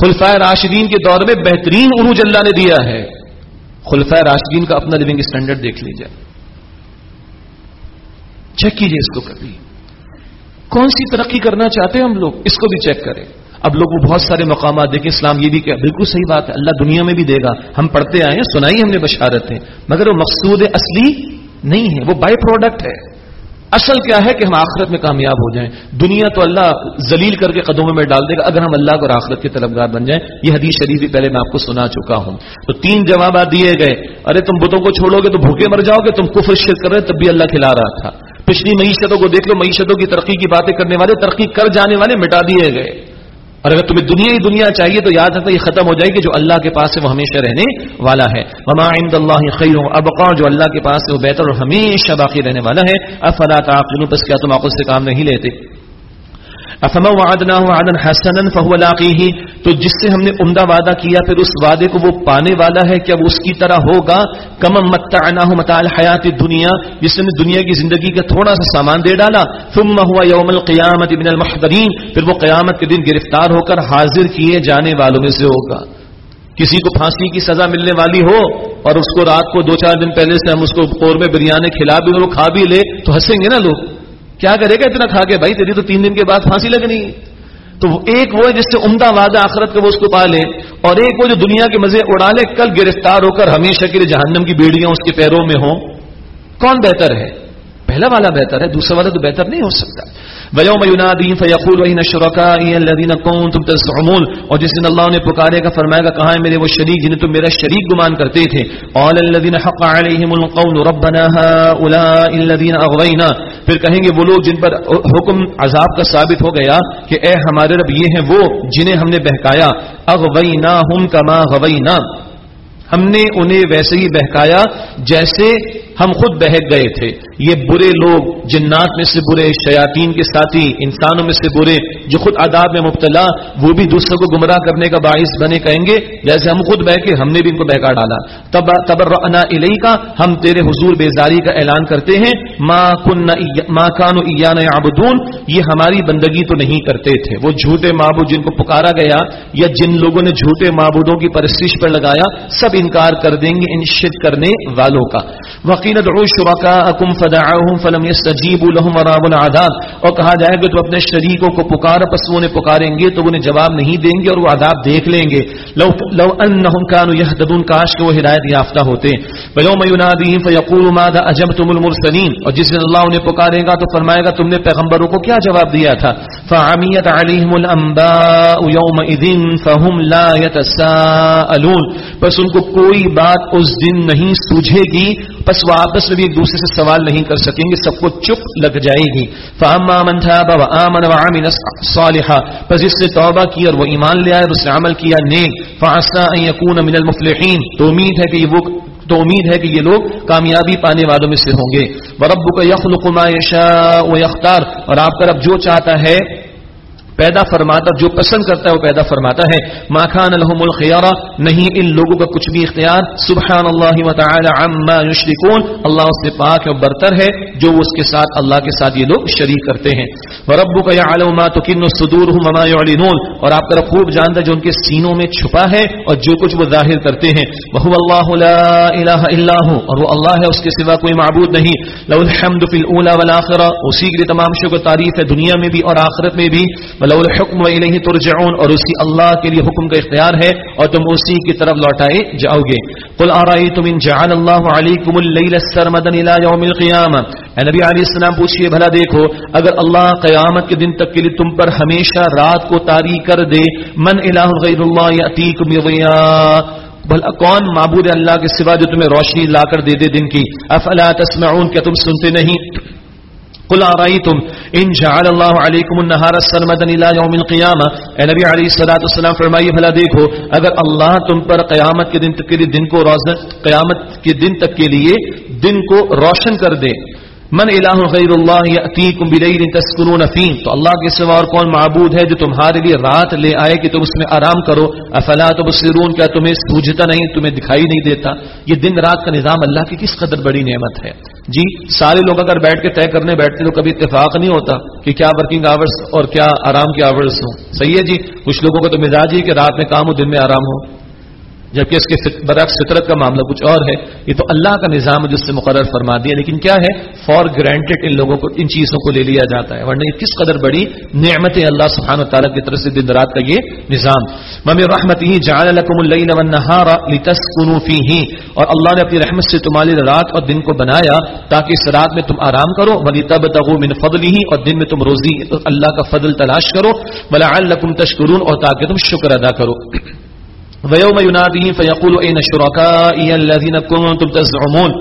خلفۂ راشدین کے دور میں بہترین عروج اللہ نے دیا ہے۔ خلفۂ راشدین کا اپنا لیونگ اسٹینڈرڈ دیکھ لیجیے چیک کیجیے اس کو کبھی۔ کون سی ترقی کرنا چاہتے ہیں ہم لوگ؟ اس کو بھی چیک کریں۔ اب لوگ بہت سارے مقامات دیکھیں، اسلام یہ بھی کہ بالکل صحیح بات ہے، اللہ دنیا میں بھی دے گا۔ ہم پڑھتے آئے ہیں، سنائی ہم نے بشارتیں مگر وہ مقصود اصلی نہیں ہے، وہ بائی پروڈکٹ ہے۔ اصل کیا ہے کہ ہم آخرت میں کامیاب ہو جائیں۔ دنیا تو اللہ ذلیل کر کے قدموں میں ڈال دے گا، اگر ہم اللہ کو آخرت کے طلبگار بن جائیں۔ یہ حدیث شریف بھی پہلے میں آپ کو سنا چکا ہوں۔ تو تین جوابات دیے گئے۔ ارے تم بتوں کو چھوڑو گے تو بھوکے مر جاؤ گے، تم کفر شرک کر رہے تب بھی اللہ کھلا رہا تھا۔ پچھلی معیشتوں کو دیکھ لو، معیشتوں کی ترقی کی باتیں کرنے والے، ترقی کر جانے والے مٹا دیے گئے۔ اور اگر تمہیں دنیا ہی دنیا چاہیے تو یاد رکھنا یہ ختم ہو جائے گی جو اللہ کے پاس ہے وہ ہمیشہ رہنے والا ہے۔ مما عند اللہ خیر ابقا جو اللہ کے پاس ہے وہ بہتر اور ہمیشہ باقی رہنے والا ہے۔ افلا تعقلون؟ بس کیا تم عقل سے کام نہیں لیتے۔ افما وعدنا وعدا حسنا فهو لاقيه تو جس سے ہم نے عمدہ وعدہ کیا، پھر اس وعدے کو وہ پانے والا ہے، کیا وہ اس کی طرح ہوگا؟ کم متعناه متاع الحیات الدنیا، جس نے دنیا کی زندگی کا تھوڑا سا سامان دے ڈالا۔ ثم هو يوم القيامه من المحضرين پھر وہ قیامت کے دن گرفتار ہو کر حاضر کیے جانے والوں میں سے ہوگا۔ کسی کو پھانسی کی سزا ملنے والی ہو، اور اس کو رات کو دو چار دن پہلے سے ہم اس کو قورمے بریانی کھلا بھی اور کھا بھی لے، تو ہنسیں گے نا لوگ؟ کیا کرے گا اتنا کھا کے؟ بھائی تیری تو تین دن کے بعد پھانسی لگنی تو ایک وہ ہے جس سے عمدہ وعدہ آخرت کا وہ اس کو پا لے۔ اور ایک وہ جو دنیا کے مزے اڑا لے، کل گرفتار ہو کر ہمیشہ کے لیے جہنم کی بیڑیاں اس کے پیروں میں ہوں۔ کون بہتر ہے؟ پہلا والا بہتر ہے، دوسرا والا تو بہتر نہیں ہو سکتا۔ ویوم ینادی فیقول وین شرکائی الذین کنتم تزعمون اور جس دن اللہ نے پکارے گا، فرمائے گا، کہاں ہے میرے وہ شریک جنہیں تم میرا شریک گمان کرتے تھے؟ قال الذین حق علیہم القول ربنا هؤلاء الذین اغوینا پھر کہیں گے، وہ لوگ جن پر حکم، عذاب کا ثابت ہو گیا کہ اے ہمارے رب، یہ ہیں وہ جنہیں ہم نے بہکایا۔ اغویناہم کما غوینا ہم نے انہیں ویسے ہی بہکایا جیسے ہم خود بہک گئے تھے۔ یہ برے لوگ جنات میں سے برے، شیاطین کے ساتھی، انسانوں میں سے برے، جو خود آداب میں مبتلا، وہ بھی دوسروں کو گمراہ کرنے کا باعث بنے کہیں گے۔ جیسے ہم خود بہ کے ہم نے بھی ان کو بہکا ڈالا۔ تب تبر کا ہم تیرے حضور بیزاری کا اعلان کرتے ہیں۔ ماں کن ماں کان آبدون یہ ہماری بندگی تو نہیں کرتے تھے۔ وہ جھوٹے معبود جن کو پکارا گیا یا جن لوگوں نے جھوٹے معبودوں کی پرستش پر لگایا، سب انکار کر دیں گے ان شد کرنے والوں کا۔ وقین فلم يستجيبوا لهم وراب العذاب اور کہا جائے گا تو اپنے شریکوں کو پکار پس وہ انہیں پکاریں گے تو انہیں جواب نہیں دیں گے اور وہ عذاب دیکھ لیں گے۔ لو لو انهم كانوا يهتدون کاش کہ وہ ہدایت یافتہ ہوتے۔ فيوم يناديهم فيقول ماذا اجبتم المرسلين اور جس دن اللہ انہیں پکارے گا تو فرمائے گا تم نے پیغمبروں کو کیا جواب دیا تھا؟ فعميت عليهم الانباء يومئذ فهم لا يتساءلون۔ بس ان کو کوئی بات اس دن نہیں سوجھے گی۔ پس وہ آپس میں بھی ایک دوسرے سے سوال نہیں کر سکیں گے، سب کو چپ لگ جائے گی۔ فاما من تاب وآمن وعمل صالحا پس اس نے توبہ کی اور وہ ایمان لے آئے اور اس نے عمل کیا، نیک۔ فعسى ان من المفلحين۔ تو امید ہے کہ یہ وہ، تو امید ہے کہ یہ لوگ کامیابی پانے والوں میں سے ہوں گے۔ وربک یخلق ما یشاء ویختار اور آپ کا رب جو چاہتا ہے پیدا فرماتا جو پسند کرتا ہے وہ پیدا فرماتا ہے۔ ما خان الحم الخیارہ نہیں ان لوگوں کا کچھ بھی اختیار۔ سبحان اللہ عما یشرکون۔ اللہ اس سے پاک اور برتر ہے، جو اس کے ساتھ، اللہ کے ساتھ یہ لوگ شریک کرتے ہیں۔ وربک یعلم ما تکن صدورهم وما يعلنون۔ اور آپ کا خوب جانتا ہے جو ان کے سینوں میں چھپا ہے اور جو کچھ وہ ظاہر کرتے ہیں۔ وهو اللہ لا الہ الا هو۔ اور وہ اللہ ہے، اس کے سوا کوئی معبود نہیں۔ لو الحمد فی الاولى والآخرہ اسی کے لیے تمام شکر تعریف ہے دنیا میں بھی اور آخرت میں بھی۔ ولو الحکم و الیہ ترجعون اور اسی اللہ کے لیے حکم کا اختیار ہے اور تم اسی کی طرف لوٹائے جاؤ گے۔ قل ارایتم ان جعل اللہ علیکم اللیل سرمدا الى یوم القیامہ اے نبی علیہ السلام پوچھئے، بھلا دیکھو، اگر اللہ قیامت کے دن تک کے لیے تم پر ہمیشہ رات کو تاریک کر دے، من الہ غیر اللہ یاتیکم ضیاء بھلا کون معبود اللہ کے سوا جو تمہیں روشنی لا کر دے دے دن کی؟ افلا تسمعون، کیا تم سنتے نہیں؟ قل آرائیتم ان جعل الله علیکم النهار سرمدا الى یوم القیامہ اے نبی علیہ الصلوۃ والسلام فرمائیے، بھلا دیکھو، اگر اللہ تم پر قیامت کے دن تک کے لیے دن کو روشن، قیامت کے دن تک کے لیے دن کو روشن کر دے من الہ غیر اللہ یاتیکم بلیل تسکنون فی تو اللہ کے سوا اور کون معبود ہے جو تمہارے لیے رات لے آئے کہ تم اس میں آرام کرو؟ افلا تبصرون، کیا تمہیں سوجھتا نہیں، تمہیں دکھائی نہیں دیتا؟ یہ دن رات کا نظام اللہ کی کس قدر بڑی نعمت ہے؟ جی سارے لوگ اگر بیٹھ کے طے کرنے بیٹھتے تو کبھی اتفاق نہیں ہوتا کہ کیا ورکنگ آورس اور کیا آرام کے آورس ہوں۔ صحیح ہے جی کچھ لوگوں کا تو مزاج ہی کہ رات میں کام ہو دن میں آرام ہو۔ جبکہ اس کے برعکس فطرت کا معاملہ کچھ اور ہے، یہ تو اللہ کا نظام جس سے مقرر فرما دیا، لیکن کیا ہے؟ فار گرانٹیڈ ان لوگوں کو، ان چیزوں کو لے لیا جاتا ہے۔ ورنہ یہ کس قدر بڑی نعمت اللہ سبحانہ و تعالیٰ کی طرف سے دن رات کا یہ نظام۔ ممی رحمت ہی جان فی ہی اور اللہ نے اپنی رحمت سے تمہاری رات اور دن کو بنایا تاکہ اس رات میں تم آرام کرو۔ ولی تب من فضل ہی اور دن میں تم روزی، اللہ کا فضل تلاش کرو۔ بلا تشکرون اور تاکہ تم شکر ادا کرو۔ ویوم يناديهم فيقول اين شركائي الذين كنتم تزعمون؟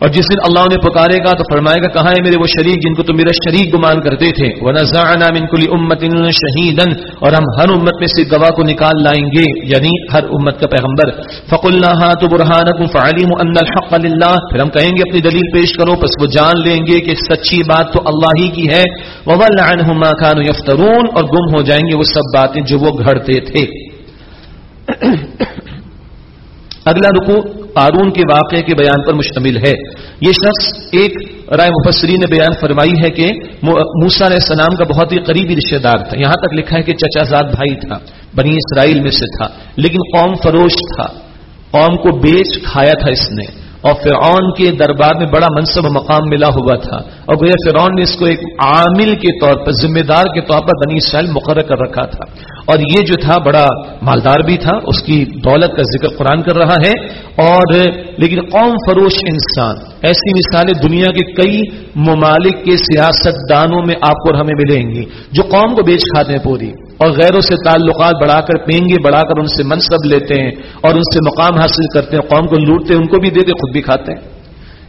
اور جس دن اللہ نے پکارے گا تو فرمائے گا، کہاں ہے میرے وہ شریک جن کو تم میرا شریک گمان کرتے تھے؟ ونزعنا من كل امه شهيدا، اور ہم ہر امت میں سے گواہ کو نکال لائیں گے یعنی ہر امت کا پیغمبر۔ فقلنا هاتوا برهانكم فعلموا ان الحق لله۔ پھر ہم کہیں گے، اپنی دلیل پیش کرو، پس وہ جان لیں گے کہ سچی بات تو اللہ ہی کی ہے۔ وضل عنهم ما كانوا يفترون، اور گم ہو جائیں گے وہ سب باتیں جو وہ گھڑتے تھے۔ اگلا رکو قارون کے واقعے کے بیان پر مشتمل ہے۔ یہ شخص ایک رائے مفسرین نے بیان فرمائی ہے کہ موسا علیہ السلام کا بہت ہی قریبی رشتے دار تھا۔ یہاں تک لکھا ہے کہ چچا زاد بھائی تھا، بنی اسرائیل میں سے تھا، لیکن قوم فروش تھا۔ قوم کو بیچ کھایا تھا اس نے۔ اور فرعون کے دربار میں بڑا منصب و مقام ملا ہوا تھا۔ اور گویا فرعون نے اس کو ایک عامل کے طور پر ذمہ دار کے طور پر بنی اسرائیل مقرر کر رکھا تھا۔ اور یہ جو تھا، بڑا مالدار بھی تھا، اس کی دولت کا ذکر قرآن کر رہا ہے۔ اور لیکن قوم فروش انسان۔ ایسی مثالیں دنیا کے کئی ممالک کے سیاست دانوں میں آپ کو ہمیں ملیں گی۔ جو قوم کو بیچ کھاتے ہیں پوری۔ اور غیروں سے تعلقات بڑھا کر پینگے بڑھا کر ان سے منصب لیتے ہیں اور ان سے مقام حاصل کرتے ہیں، قوم کو لوٹتے ہیں، ان کو بھی دیتے خود بھی کھاتے ہیں۔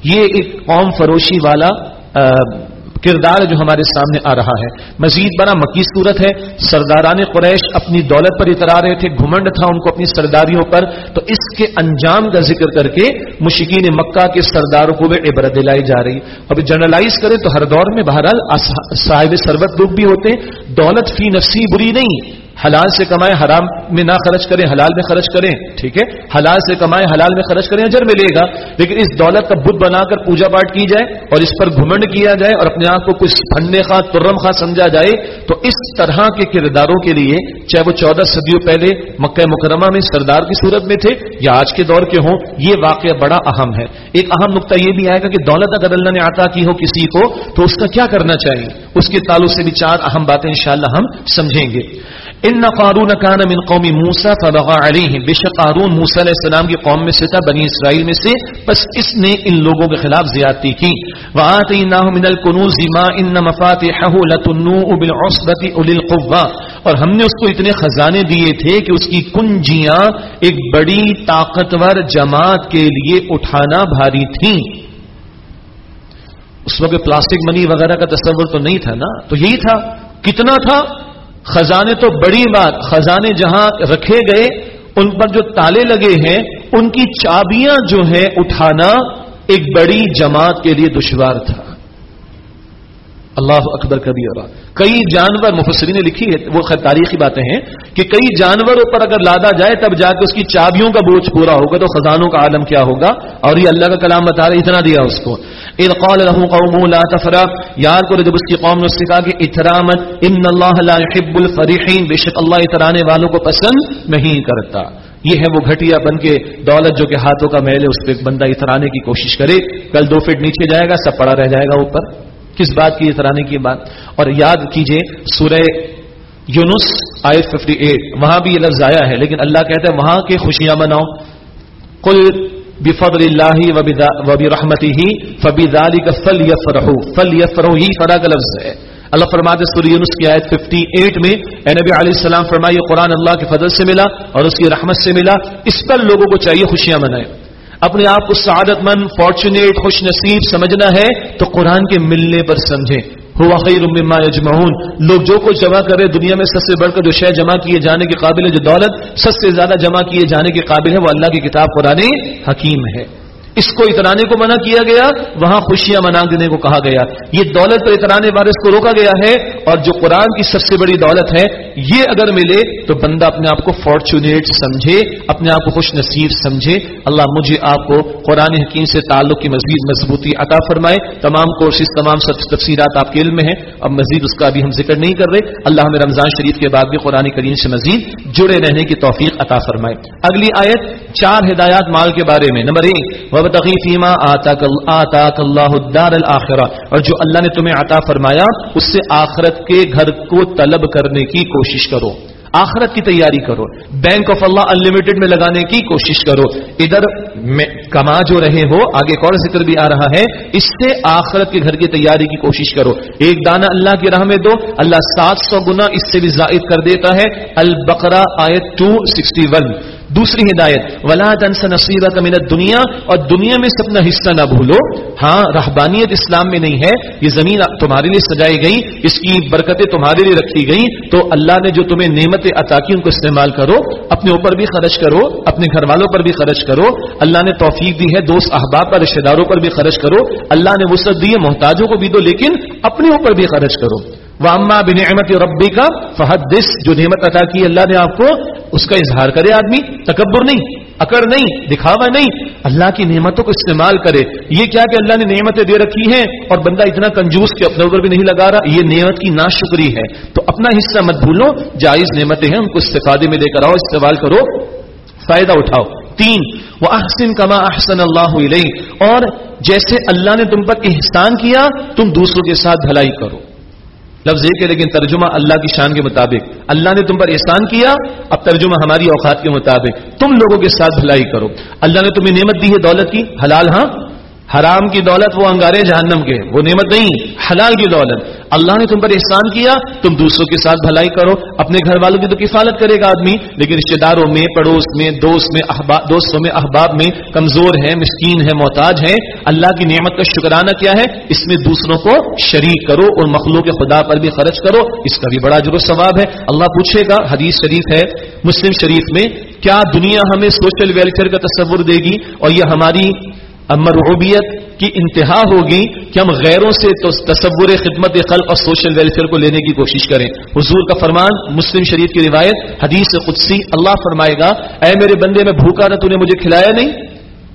یہ ایک قوم فروشی والا کردار جو ہمارے سامنے آ رہا ہے۔ مزید بڑا مکی صورت ہے۔ سرداران قریش اپنی دولت پر اترا رہے تھے، گھمنڈ تھا ان کو اپنی سرداریوں پر۔ تو اس کے انجام کا ذکر کر کے مشکین مکہ کے سرداروں کو بھی عبرت دلائی جا رہی۔ ابھی جرنلائز کریں تو ہر دور میں بہرحال صاحب سربت لوگ بھی ہوتے دولت فی نفسی بری نہیں۔ حلال سے کمائے حرام میں نہ خرچ کریں، حلال میں خرچ کریں، ٹھیک ہے؟ حلال سے کمائے حلال میں خرچ کریں، اجر ملے گا۔ لیکن اس دولت کا بت بنا کر پوجا پاٹ کی جائے اور اس پر گھمنڈ کیا جائے اور اپنے آپ کو کچھ پھنڈے خواہ، ترم خواہ سمجھا جائے، تو اس طرح کے کرداروں کے لیے چاہے وہ چودہ صدیوں پہلے مکہ مکرمہ میں سردار کی صورت میں تھے یا آج کے دور کے ہوں، یہ واقعہ بڑا اہم ہے۔ ایک اہم نقطہ یہ بھی آئے گا کہ دولت اگر اللہ نے عطا کی ہو کسی کو، تو اس کا کیا کرنا چاہیے؟ اس کے تعلق سے بھی چار اہم باتیں انشاءاللہ ہم سمجھیں گے۔ ان قارون کان من قوم موسا فبغى عليهم بے شک قارون موسی علیہ السلام کی قوم میں سے تھا، بنی اسرائیل میں سے۔ بس اس نے ان لوگوں کے خلاف زیادتی کی۔ واتیناه من الكنوز ما ان مفاتيحه لتنوء بالعصبه اولي القوه اور ہم نے اس کو اتنے خزانے دیے تھے کہ اس کی کنجیاں ایک بڑی طاقتور جماعت کے لیے اٹھانا بھاری تھیں۔ اس وقت پلاسٹک منی وغیرہ کا تصور تو نہیں تھا نا؟ تو یہی تھا۔ کتنا تھا؟ خزانے تو بڑی بات، خزانے جہاں رکھے گئے، ان پر جو تالے لگے ہیں، ان کی چابیاں جو ہیں اٹھانا ایک بڑی جماعت کے لیے دشوار تھا۔ اللہ اکبر کبھی اور کئی جانور مفسری نے لکھی ہے، وہ خیر تاریخی باتیں ہیں کہ کئی جانوروں پر اگر لادا جائے تب جا کے اس کی چابیوں کا بوجھ پورا ہوگا تو خزانوں کا عالم کیا ہوگا؟ اور یہ اللہ کا کلام بتا رہا اتنا دیا اس کو۔ قال له قوم لا تفرا یار کو جب اس کی قوم نے اس سے کہا کہ اترامت، ان اللہ لا يحب الفرحین۔ بے شک اللہ اترانے والوں کو پسند نہیں کرتا۔ یہ ہے وہ گھٹیا بن کے دولت جو کہ ہاتھوں کا محل ہے، اس پہ بندہ اترانے کی کوشش کرے۔ کل دو فٹ نیچے جائے گا، سب پڑا رہ جائے گا اوپر۔ کس بات کی اترانے کی بات؟ اور یاد کیجیے سورہ یونس آئے ففٹی ایٹ وہاں بھی یہ لفظ آیا ہے، لیکن اللہ کہتا ہے وہاں کے خوشیاں مناؤ۔ کل بفضل اللہ وبی رحمتی ہی فبی دالی کا فل یف رہو فل یف رہو ہی فرا کا لفظ ہے۔ اللہ فرماتے سوری یونس کی آیت 58 میں، اے نبی علیہ السلام، فرمائیے قرآن اللہ کے فضل سے ملا اور اس کی رحمت سے ملا۔ اس پر لوگوں کو چاہیے خوشیاں منائیں۔ اپنے آپ کو سعادت مند فارچونیٹ خوش نصیب سمجھنا ہے، تو قرآن کے ملنے پر سمجھیں۔ ہوا خیر مما یجمعون۔ لوگ جو کچھ جمع کرے دنیا میں، سب سے بڑھ کر جو شے جمع کیے جانے کے قابل ہے، جو دولت، سب سے زیادہ جمع کیے جانے کے قابل ہے، وہ اللہ کی کتاب قرآن حکیم ہے۔ اس کو اترانے کو منع کیا گیا، وہاں خوشیاں منا دینے کو کہا گیا۔ یہ دولت پر اترانے والے اس کو روکا گیا ہے اور جو قرآن کی سب سے بڑی دولت ہے، یہ اگر ملے تو بندہ اپنے آپ کو فارچونیٹ سمجھے، اپنے آپ کو خوش نصیب سمجھے۔ اللہ مجھے آپ کو قرآن حکیم سے تعلق کی مزید مضبوطی عطا فرمائے۔ تمام کورسز تمام تفصیلات آپ کے علم میں ہیں۔ اب مزید اس کا بھی ہم ذکر نہیں کر رہے۔ اللہ ہمیں رمضان شریف کے بعد بھی قرآن کریم سے مزید جڑے رہنے کی توفیق عطا فرمائے۔ اگلی آیت، چار ہدایات مال کے بارے میں۔ نمبر ایک فیما آتا اللہ الدار الآخرہ اور جو اللہ نے تمہیں عطا فرمایا، اس سے آخرت کے گھر کو طلب کرنے کی کوشش کرو۔ آخرت کی تیاری کرو۔ بینک آف اللہ انلمیٹڈ میں لگانے کی کوشش کرو۔ ادھر کما جو رہے ہو، آگے اور ذکر بھی آ رہا ہے۔ اس سے آخرت کے گھر کی تیاری کی کوشش کرو۔ ایک دانہ اللہ کی راہ میں دو۔ اللہ سات سو گنا اس سے بھی زائد کر دیتا ہے۔ البقرا آیت ٹو سکسٹی ون دوسری ہدایت، ولا تنس نصیبہ کا منت دنیا اور دنیا میں سے اپنا حصہ نہ بھولو۔ ہاں رحبانیت اسلام میں نہیں ہے، یہ زمین تمہارے لیے سجائی گئی، اس کی برکتیں تمہارے لیے رکھی گئی، تو اللہ نے جو تمہیں نعمت عطا کی، ان کو استعمال کرو، اپنے اوپر بھی خرچ کرو، اپنے گھر والوں پر بھی خرچ کرو۔ اللہ نے توفیق دی ہے، دوست احباب پر رشتے داروں پر بھی خرچ کرو۔ اللہ نے وسعت دی ہے، محتاجوں کو بھی دو، لیکن اپنے اوپر بھی خرچ کرو۔ واما بنعمت ربی کا فہد دس جو نعمت عطا کی اللہ نے آپ کو، اس کا اظہار کرے آدمی، تکبر نہیں، اکڑ نہیں، دکھاوا نہیں، اللہ کی نعمتوں کو استعمال کرے۔ یہ کیا کہ اللہ نے نعمتیں دے رکھی ہیں اور بندہ اتنا کنجوس کہ اپنے اوپر بھی نہیں لگا رہا، یہ نعمت کی ناشکری ہے۔ تو اپنا حصہ مت بھولو، جائز نعمتیں ہیں، ان کو استفادے میں دے کر آؤ، استعمال کرو۔ فائدہ اٹھاؤ۔ تین وہ احسن کما احسن اللہ علیہ اور جیسے اللہ نے تم پر احسان کیا، تم دوسروں کے ساتھ بھلائی کرو۔ لفظ ایک ہے لیکن ترجمہ اللہ کی شان کے مطابق، اللہ نے تم پر احسان کیا، اب ترجمہ ہماری اوقات کے مطابق۔ تم لوگوں کے ساتھ بھلائی کرو۔ اللہ نے تمہیں نعمت دی ہے دولت کی، حلال ہاں؟ حرام کی دولت وہ انگارے جہنم کے، وہ نعمت نہیں، حلال کی دولت۔ اللہ نے تم پر احسان کیا، تم دوسروں کے ساتھ بھلائی کرو، اپنے گھر والوں کی تو کفالت کرے گا آدمی، لیکن رشتے داروں میں، پڑوس میں، دوست میں احباب دوستوں میں، احباب میں کمزور ہے مسکین ہے محتاج ہے اللہ کی نعمت کا شکرانہ کیا ہے؟ اس میں دوسروں کو شریک کرو اور مخلوق خدا پر بھی خرچ کرو، اس کا بھی بڑا جرو ثواب ہے۔ اللہ پوچھے گا، حدیث شریف ہے، مسلم شریف میں، کیا دنیا ہمیں سوشل ویلفیئر کا تصور دے گی اور یہ ہماری مرعوبیت کی انتہا ہوگی کہ ہم غیروں سے تو تصور خدمت خلق اور سوشل ویلفیئر کو لینے کی کوشش کریں۔ حضور کا فرمان، مسلم شریف کی روایت، حدیث قدسی، اللہ فرمائے گا، اے میرے بندے، میں بھوکا تھا تو نے مجھے کھلایا نہیں،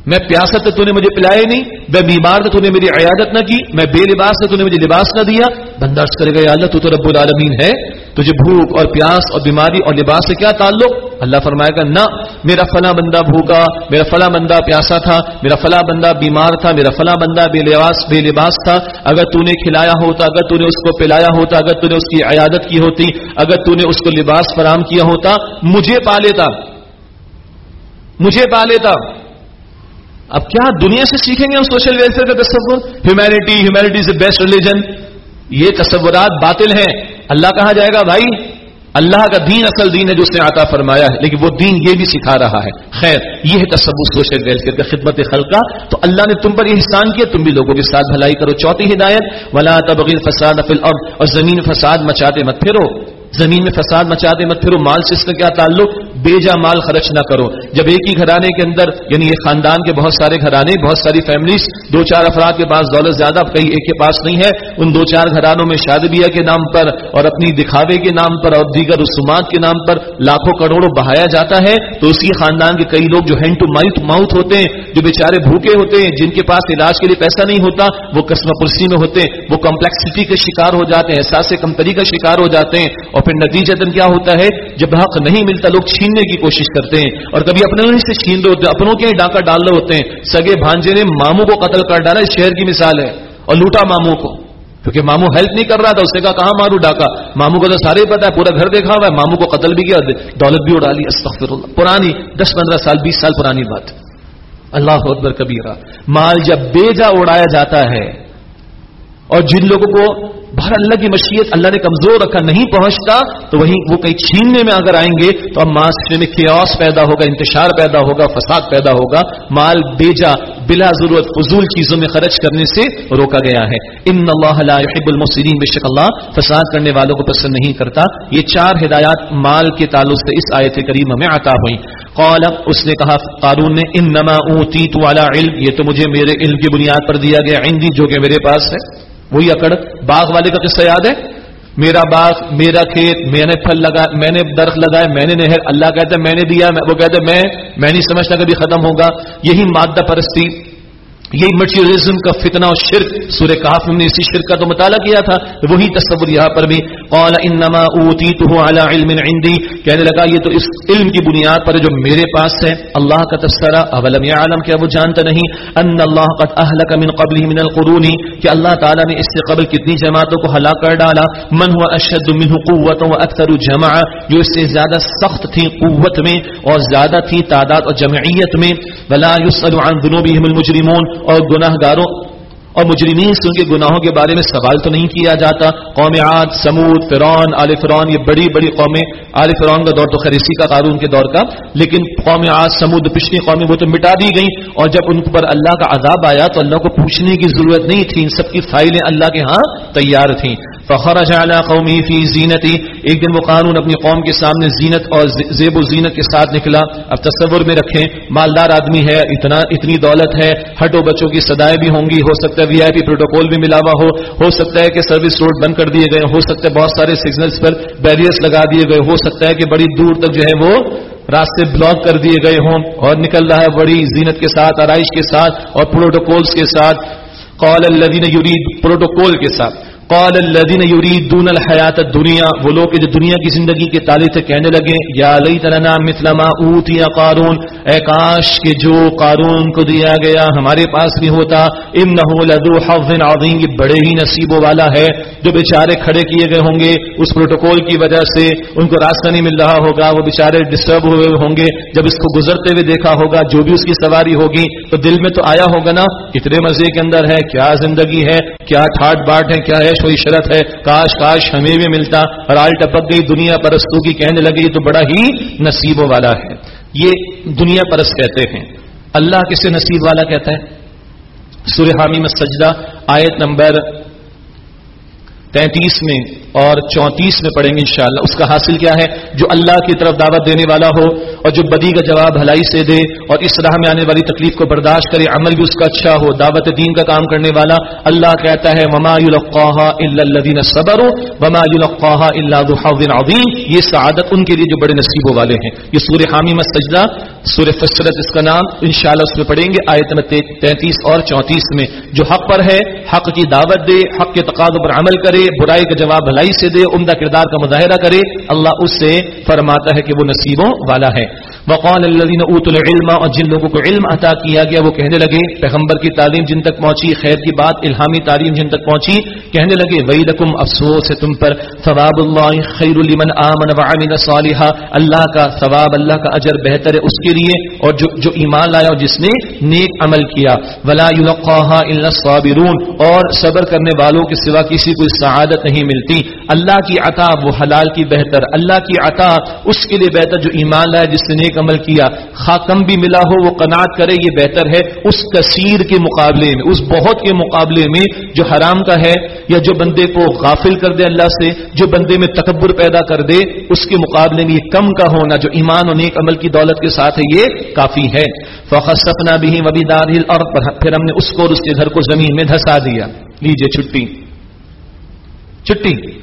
میں پیاسا تھا تو نے مجھے پلایا نہیں، میں بیمار تھا تو نے میری عیادت نہ کی، میں بے لباس تھا تو نے مجھے لباس نہ دیا۔ بندہ کرے گا اللہ، تو تو رب العالمین ہے۔ تجھے بھوک اور پیاس اور بیماری اور لباس سے کیا تعلق؟ اللہ فرمائے گا، نہ، میرا فلاں بندہ بھوکا، میرا فلاں بندہ پیاسا تھا، میرا فلاں بندہ بیمار تھا، میرا فلاں بندہ بے لباس بے لباس تھا۔ اگر تو نے کھلایا ہوتا، اگر تو نے اس کو پلایا ہوتا، اگر تو نے اس کی عیادت کی ہوتی، اگر تو نے اس کو لباس فراہم کیا ہوتا، مجھے پا لیتا۔ مجھے پا لیتا۔ اب کیا دنیا سے سیکھیں گے ہم سوشل ویلفیئر کا تصور؟ Humanity humanity is a best religion یہ تصورات باطل ہیں۔ اللہ کہا جائے گا بھائی؟ اللہ کا دین اصل دین ہے جو اس نے آتا فرمایا ہے، لیکن وہ دین یہ بھی سکھا رہا ہے۔ خیر، یہ ہے تصور سوشل ویلفیئر کا خدمت خلق کا۔ تو اللہ نے تم پر یہ احسان کیا، تم بھی لوگوں کے ساتھ بھلائی کرو، چوتھی ہدایت۔ ولا تبغیر فساد اور زمین فساد مچاتے مت پھرو۔ زمین میں فساد مچاتے مت پھرو، مال سے اس کا کیا تعلق؟ بے جا مال خرچ نہ کرو۔ جب ایک ہی گھرانے کے اندر یعنی یہ خاندان کے بہت سارے گھرانے، بہت ساری فیملیز دو چار افراد کے پاس دولت زیادہ کئی ایک کے پاس نہیں ہے، ان دو چار گھرانوں میں شادی بیاہ کے نام پر اور اپنی دکھاوے کے نام پر اور دیگر رسومات کے نام پر لاکھوں کروڑوں بہایا جاتا ہے، تو اسی خاندان کے کئی لوگ جو ہینڈ ٹو ماؤتھ ماؤتھ ہوتے ہیں، جو بیچارے بھوکے ہوتے ہیں، جن کے پاس علاج کے لیے پیسہ نہیں ہوتا، وہ قسم پرسی میں ہوتے ہیں، وہ کمپلیکسٹی کے شکار ہو جاتے ہیں، احساس کمتری کا شکار ہو جاتے ہیں اور پھر نتیجہ کیا ہوتا ہے؟ جب حق نہیں ملتا، لوگ چھیننے کی کوشش کرتے ہیں اور کبھی اپنے ہی سے چھین رہے ہوتے ہیں اپنوں کے ڈاکہ ڈال رہے ہوتے ہیں۔ سگے بھانجے نے ماموں کو قتل کر ڈالا، اس شہر کی مثال ہے۔ اور لوٹا ماموں کو۔ کیونکہ ماموں ہیلپ نہیں کر رہا تھا، اسے کہا، کہاں مارو ڈاکا ماموں کو تو سارے ہی پتا ہے، پورا گھر دیکھا ہوا ہے۔ ماموں کو قتل بھی کیا دولت بھی اڑا لی۔ استغفر اللہ پرانی، دس پندرہ سال، بیس سال پرانی بات۔ اللہ اکبر کبیرہ۔ مال جب بیجا اڑایا جاتا ہے اور جن لوگوں کو بہر اللہ کی مشیت اللہ نے کمزور رکھا نہیں پہنچتا، تو وہیں وہ کہیں چھیننے میں اگر آئیں گے، تو اب معاشرے میں کیوس پیدا ہوگا، انتشار پیدا ہوگا، فساد پیدا ہوگا، مال بیجا، بلا ضرورت فضول چیزوں میں خرچ کرنے سے روکا گیا ہے۔ ان اللہ لا يحب المفسدين بے شک اللہ فساد کرنے والوں کو پسند نہیں کرتا۔ یہ چار ہدایات مال کے تعلق سے اس آیت کریمہ میں عطا ہوئی قال، اس نے کہا، قارون نے، انما اوتیت على علم، یہ تو مجھے میرے علم کی بنیاد پر دیا گیا عندي جو کہ میرے پاس ہے۔ وہی اکڑ۔ باغ والے کا قصہ یاد ہے؟ میرا باغ، میرا کھیت، میں نے پھل لگا، میں نے درخت لگائے، میں نے نہر۔ اللہ کہتے میں نے دیا وہ کہتے میں میں نہیں سمجھتا کبھی ختم ہوگا۔ یہی مادہ پرستی۔ یہی مٹیریلزم کا فتنہ اور شرک، سورہ کاف میں نے اسی شرک کا تو مطالعہ کیا تھا، وہی تصور یہاں پر بھی، قال انما اوتیته على علم عندي۔ کہنے لگا، یہ تو اس علم کی بنیاد پر جو میرے پاس ہے۔ اللہ کا تذکرہ اولم يعلم کیا وہ جانتا نہیں۔ ان اللہ قد اهلك من قبله من القرون۔ کہ اللہ تعالی نے اس سے قبل کتنی جماعتوں کو ہلاک کر ڈالا۔ من هو اشد منه قوه واكثر جمعا۔ جو اس سے زیادہ سخت تھی قوت میں اور زیادہ تھی تعداد اور جمعیت میں۔ ولا يسأل عن ذنوبهم المجرمون۔ اور گناہ گاروں اور مجرمین سے ان کے گناہوں کے بارے میں سوال تو نہیں کیا جاتا۔ قوم عاد، سمود، فرعون، آل فرعون، یہ بڑی بڑی قومیں۔ آل فرعون کا دور تو خیر اسی کا قارون کے دور کا۔ لیکن قوم عاد، سمود، پچھلی قومیں وہ تو مٹا دی گئیں۔ اور جب ان پر اللہ کا عذاب آیا تو اللہ کو پوچھنے کی ضرورت نہیں تھی۔ ان سب کی فائلیں اللہ کے ہاں تیار تھیں۔ فخرج على قومه في زینتی ایک دن وہ قانون اپنی قوم کے سامنے زینت اور زیب و زینت کے ساتھ نکلا. اب تصور میں رکھیں، مالدار آدمی ہے، اتنا اتنی دولت ہے، ہٹو بچوں کی سدائے بھی ہوں گی، ہو سکتا ہے وی آئی پی پروٹوکول بھی ملا ہوا ہو ہو سکتا ہے کہ سروس روڈ بند کر دیے گئے، ہو سکتا ہے بہت سارے سگنلز پر بیریئرس لگا دیے گئے، ہو سکتا ہے کہ بڑی دور تک جو ہے وہ راستے بلاک کر دیے گئے ہوں۔ اور نکل رہا ہے بڑی زینت کے ساتھ، آرائش کے ساتھ اور پروٹوکولز کے ساتھ۔ قول الذین یرید، پروٹوکول کے ساتھ۔ قال الذين يريدون الحیات الدنیا وہ لوگ جو دنیا کی زندگی کے تعلق سے کہنے لگے، یا لیتنا مثل ما اوتی قارون، اے کاش کہ جو قارون کو دیا گیا ہمارے پاس بھی ہوتا انه لذو حظ عظیم، یہ بڑے ہی نصیبوں والا ہے، جو بیچارے کھڑے کیے گئے ہوں گے، اس پروٹوکول کی وجہ سے ان کو راستہ نہیں مل رہا ہوگا، وہ بیچارے ڈسٹرب ہوئے ہوں گے، جب اس کو گزرتے ہوئے دیکھا ہوگا، جو بھی اس کی سواری ہوگی، تو دل میں تو آیا ہوگا نا اتنے مزے کے اندر ہے، کیا زندگی ہے، کیا ٹھاٹ باٹ ہے، کیا ہے کوئی شرط ہے، کاش کاش ہمیں بھی ملتا۔ ہرال ٹپک گئی، دنیا پرستوں کی کہنے لگی تو بڑا ہی نصیبوں والا ہے۔ یہ دنیا پرست کہتے ہیں۔ اللہ کسے نصیب والا کہتا ہے؟ سورہ حامی میں سجدہ آیت نمبر تینتیس میں اور چونتیس میں پڑھیں گے انشاءاللہ۔ اس کا حاصل کیا ہے؟ جو اللہ کی طرف دعوت دینے والا ہو اور جو بدی کا جواب بھلائی سے دے اور اس راہ میں آنے والی تکلیف کو برداشت کرے، عمل بھی اس کا اچھا ہو، دعوت دین کا کام کرنے والا، اللہ کہتا ہے، وما الدین صبر وما اللہ عظیم یہ سعادت ان کے لیے جو بڑے نصیبوں والے ہیں۔ یہ سور حامی میں سجدہ سور فسرت اس کا نام، انشاءاللہ اس میں پڑھیں گے۔ آیت میں تینتیس اور چونتیس میں، جو حق پر ہے، حق کی دعوت دے، حق کے تقاضوں پر عمل کرے، برائی کا جواب بھلائی سے دے، عمدہ کردار کا مظاہرہ کرے، اللہ اس سے فرماتا ہے کہ وہ نصیبوں والا ہے۔ وقال الذين اوتوا العلم، اور جن لوگوں کو علم عطا کیا گیا، وہ کہنے لگے، پیغمبر کی تعلیم جن تک پہنچی، خیر کی بات، الہامی تعلیم جن تک پہنچی، کہنے لگے ویلکم افسوس ہے تم پر ثواب اللہ خیر لمن آمن وعمل صالحا۔ اللہ کا ثواب، اللہ کا اجر بہتر ہے اس کے لیے، اور جو جو ایمان لایا، اور جس نے نیک عمل کیا۔ ولا يلقاها الا الصابرون۔ اور صبر کرنے والوں کے سوا کسی کو سعادت نہیں ملتی۔ اللہ کی عطا، وہ حلال کی بہتر۔ اللہ کی عطا، اس کے لیے بہتر جو ایمان لایا، جس نے نیک نیک عمل کیا، خاکم بھی ملا ہو، وہ قناعت کرے، یہ بہتر ہے۔ اس کثیر کے مقابلے میں، اس بہت کے مقابلے میں جو حرام کا ہے، یا جو بندے کو غافل کر دے اللہ سے، جو بندے میں تکبر پیدا کر دے، اس کے مقابلے میں یہ کم کا ہونا، جو ایمان اور نیک عمل کی دولت کے ساتھ ہے، یہ کافی ہے۔ فخر سپنا بھی وبی دار اور پھر ہم نے اس کو اور اس کے گھر کو زمین میں دھسا دیا۔ لیجیے چھٹی۔ چھٹی۔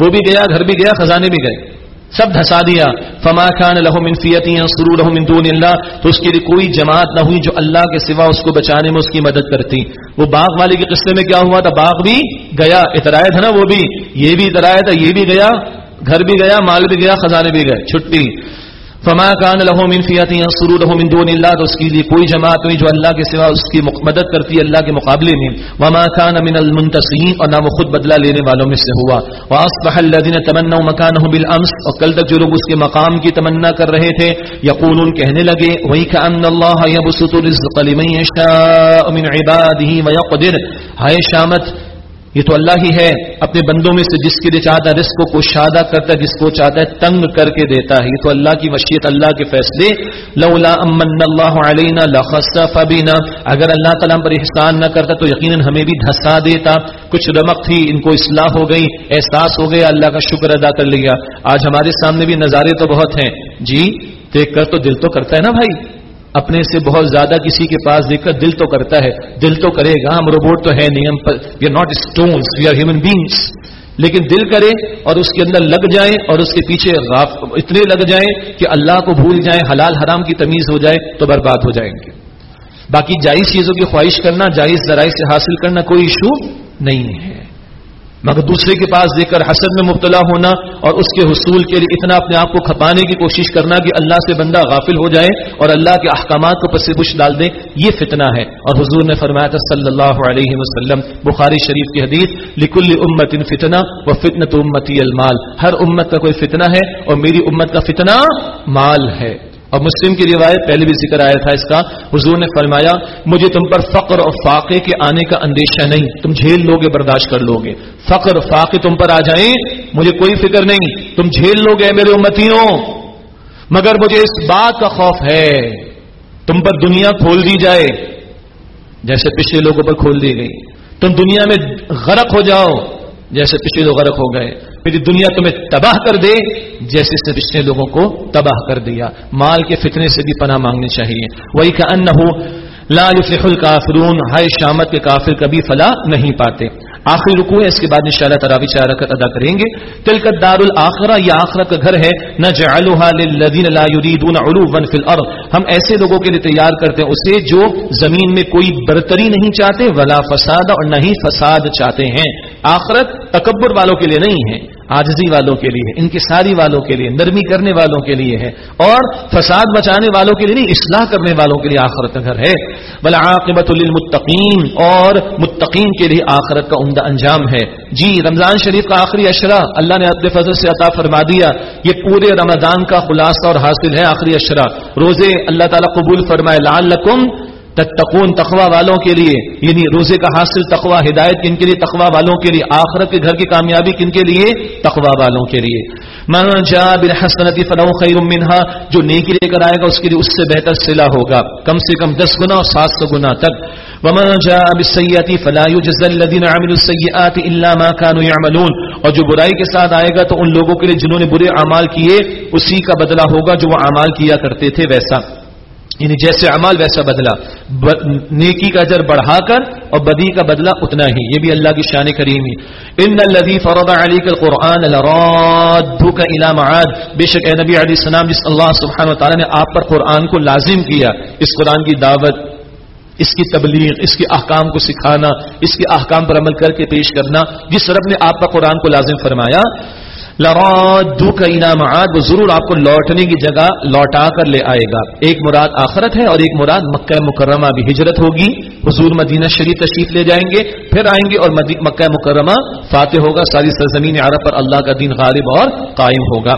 وہ بھی گیا، گھر بھی گیا، خزانے بھی گئے۔ سب دھسا دیا۔ فما خان لہم انفیتی سرو رحم دون اللہ تو اس کے لیے کوئی جماعت نہ ہوئی جو اللہ کے سوا اس کو بچانے میں اس کی مدد کرتی۔ وہ باغ والے کے قصے میں کیا ہوا تھا؟ باغ بھی گیا۔ اترایا تھا نا وہ بھی۔ یہ بھی اترایا تھا، یہ بھی گیا۔ گھر بھی گیا، مال بھی گیا، خزانے بھی گئے، چھٹی۔ فما کان لہو من فیاتی سرو من دون اللہ تو اس کے لیے کوئی جماعت ہوئی جو اللہ کے سوا اس کی مدد کرتی ہے، اللہ کے مقابلے میں. وما کان من المنتصرین، اور نہ وہ خود بدلہ لینے والوں میں سے ہوا. واصبح الذين تمنوا مكانه بالامس اور کل تک جو لوگ اس کے مقام کی تمنا کر رہے تھے یقولون کہنے لگے وہی کان اللہ یبسط الرزق لمن یشاء من عباده ويقدر. ہائے شامت یہ تو اللہ ہی ہے، اپنے بندوں میں سے جس کے لیے چاہتا ہے رزق کو کشادہ کرتا ہے، جس کو چاہتا ہے تنگ کر کے دیتا ہے۔ یہ تو اللہ کی مشیت اللہ کے فیصلے۔ لولا امن اللہ علینا لخصف بنا۔ اگر اللہ تعالیٰ پر احسان نہ کرتا تو یقیناً ہمیں بھی دھسا دیتا۔ کچھ رمق تھی، ان کو اصلاح ہو گئی، احساس ہو گیا، اللہ کا شکر ادا کر لیا۔ آج ہمارے سامنے بھی نظارے تو بہت ہیں۔ جی دیکھ کر تو دل تو کرتا ہے نا بھائی؟ اپنے سے بہت زیادہ کسی کے پاس دیکھ کر دل تو کرتا ہے، دل تو کرے گا، ہم روبوٹ تو ہے نہیں، ہم we are not stones we are human beings لیکن دل کرے اور اس کے اندر لگ جائیں اور اس کے پیچھے اتنے لگ جائیں کہ اللہ کو بھول جائیں حلال حرام کی تمیز ہو جائے تو برباد ہو جائیں گے۔ باقی جائز چیزوں کی خواہش کرنا، جائز ذرائع سے حاصل کرنا کوئی ایشو نہیں ہے۔ مگر دوسرے کے پاس دیکھ کر حسد میں مبتلا ہونا اور اس کے حصول کے لیے اتنا اپنے آپ کو کھپانے کی کوشش کرنا کہ اللہ سے بندہ غافل ہو جائے اور اللہ کے احکامات کو پس بش ڈال دے، یہ فتنہ ہے۔ اور حضور نے فرمایا تھا صلی اللہ علیہ وسلم، بخاری شریف کی حدیث، لکل امت ان فتنا و فتنت امتی المال۔ ہر امت کا کوئی فتنہ ہے اور میری امت کا فتنہ مال ہے۔ اور مسلم کی روایت پہلے بھی ذکر آیا تھا اس کا، حضور نے فرمایا، مجھے تم پر فقر اور فاقے کے آنے کا اندیشہ نہیں، تم جھیل لو گے برداشت کر لو گے فقر فاقے تم پر آ جائیں، مجھے کوئی فکر نہیں، تم جھیل لو گے میرے امتیوں۔ مگر مجھے اس بات کا خوف ہے، تم پر دنیا کھول دی جائے، جیسے پچھلے لوگوں پر کھول دی گئی۔ تم دنیا میں غرق ہو جاؤ، جیسے پچھلے لوگ غرق ہو گئے۔ میری دنیا تمہیں تباہ کر دے، جیسے اس نے پچھلے لوگوں کو تباہ کر دیا۔ مال کے فتنے سے بھی پناہ مانگنی چاہیے۔ وہی کا ان ہو لا یفلح الکافرون، ہائے شامت کے کافر کبھی فلا نہیں پاتے۔ آخری رکو ہے، اس کے بعد ان شاء اللہ تراوی چار رکعت ادا کریں گے۔ تلک دار الآخرہ یہ آخرت کا گھر ہے۔ نہ للذین لا یریدون علوا فی الارض۔ ہم ایسے لوگوں کے لیے تیار کرتے ہیں، اسے جو زمین میں کوئی برتری نہیں چاہتے، ولا فساد اور نہ ہی فساد چاہتے ہیں۔ آخرت تکبر والوں کے لیے نہیں ہے۔ آجزی والوں کے لیے ان کی ساری والوں کے لیے، نرمی کرنے والوں کے لیے ہے۔ اور فساد بچانے والوں کے لیے نہیں، اصلاح کرنے والوں کے لیے آخرت کا گھر ہے۔ بلا عاقبت للمتقین اور متقین کے لیے آخرت کا عمدہ انجام ہے۔ جی رمضان شریف کا آخری اشرا اللہ نے اپنے فضل سے عطا فرما دیا۔ یہ پورے رمضان کا خلاصہ اور حاصل ہے آخری اشرا روزے اللہ تعالیٰ قبول فرمائے لال تتقون تقوا والوں کے لیے یعنی روزے کا حاصل تقوا ہدایت کن کے لیے تقوا والوں کے لیے، آخرت کے گھر کی کامیابی کن کے لیے؟ تقوا والوں کے لیے۔ من جا بالحسنتی فلو خیر منہا، جو نیکی لے کر آئے گا، اس کے لیے اس سے بہتر صلہ ہوگا۔ کم سے کم دس گنا اور سات سو گنا تک۔ ومن جاء بالسيئات فلا يجزى الذين عملوا السيئات الا ما كانوا يعملون اور جو برائی کے ساتھ آئے گا، تو ان لوگوں کے لیے جنہوں نے برے اعمال کیے، اسی کا بدلہ ہوگا جو وہ اعمال کیا کرتے تھے ویسا۔ یعنی جیسے عمال ویسا بدلا۔ نیکی کا اجر بڑھا کر اور بدی کا بدلہ اتنا ہی۔ یہ بھی اللہ کی شان کریمی ان الذي فرض عليك القران لرادك الى معاد۔ بے شک اے نبی علیہ السلام، جس اللہ سبحانہ وتعالی نے آپ پر قرآن کو لازم کیا، اس قرآن کی دعوت، اس کی تبلیغ، اس کے احکام کو سکھانا، اس کے احکام پر عمل کر کے پیش کرنا، جس رب نے آپ پر قرآن کو لازم فرمایا۔ لرادو کا معاد، وہ ضرور آپ کو لوٹنے کی جگہ لوٹا کر لے آئے گا۔ ایک مراد آخرت ہے اور ایک مراد مکہ مکرمہ بھی ہجرت ہوگی۔ حضور مدینہ شریف تشریف لے جائیں گے، پھر آئیں گے اور مکہ مکرمہ فاتح ہوگا، ساری سرزمین عرب پر اللہ کا دین غالب اور قائم ہوگا۔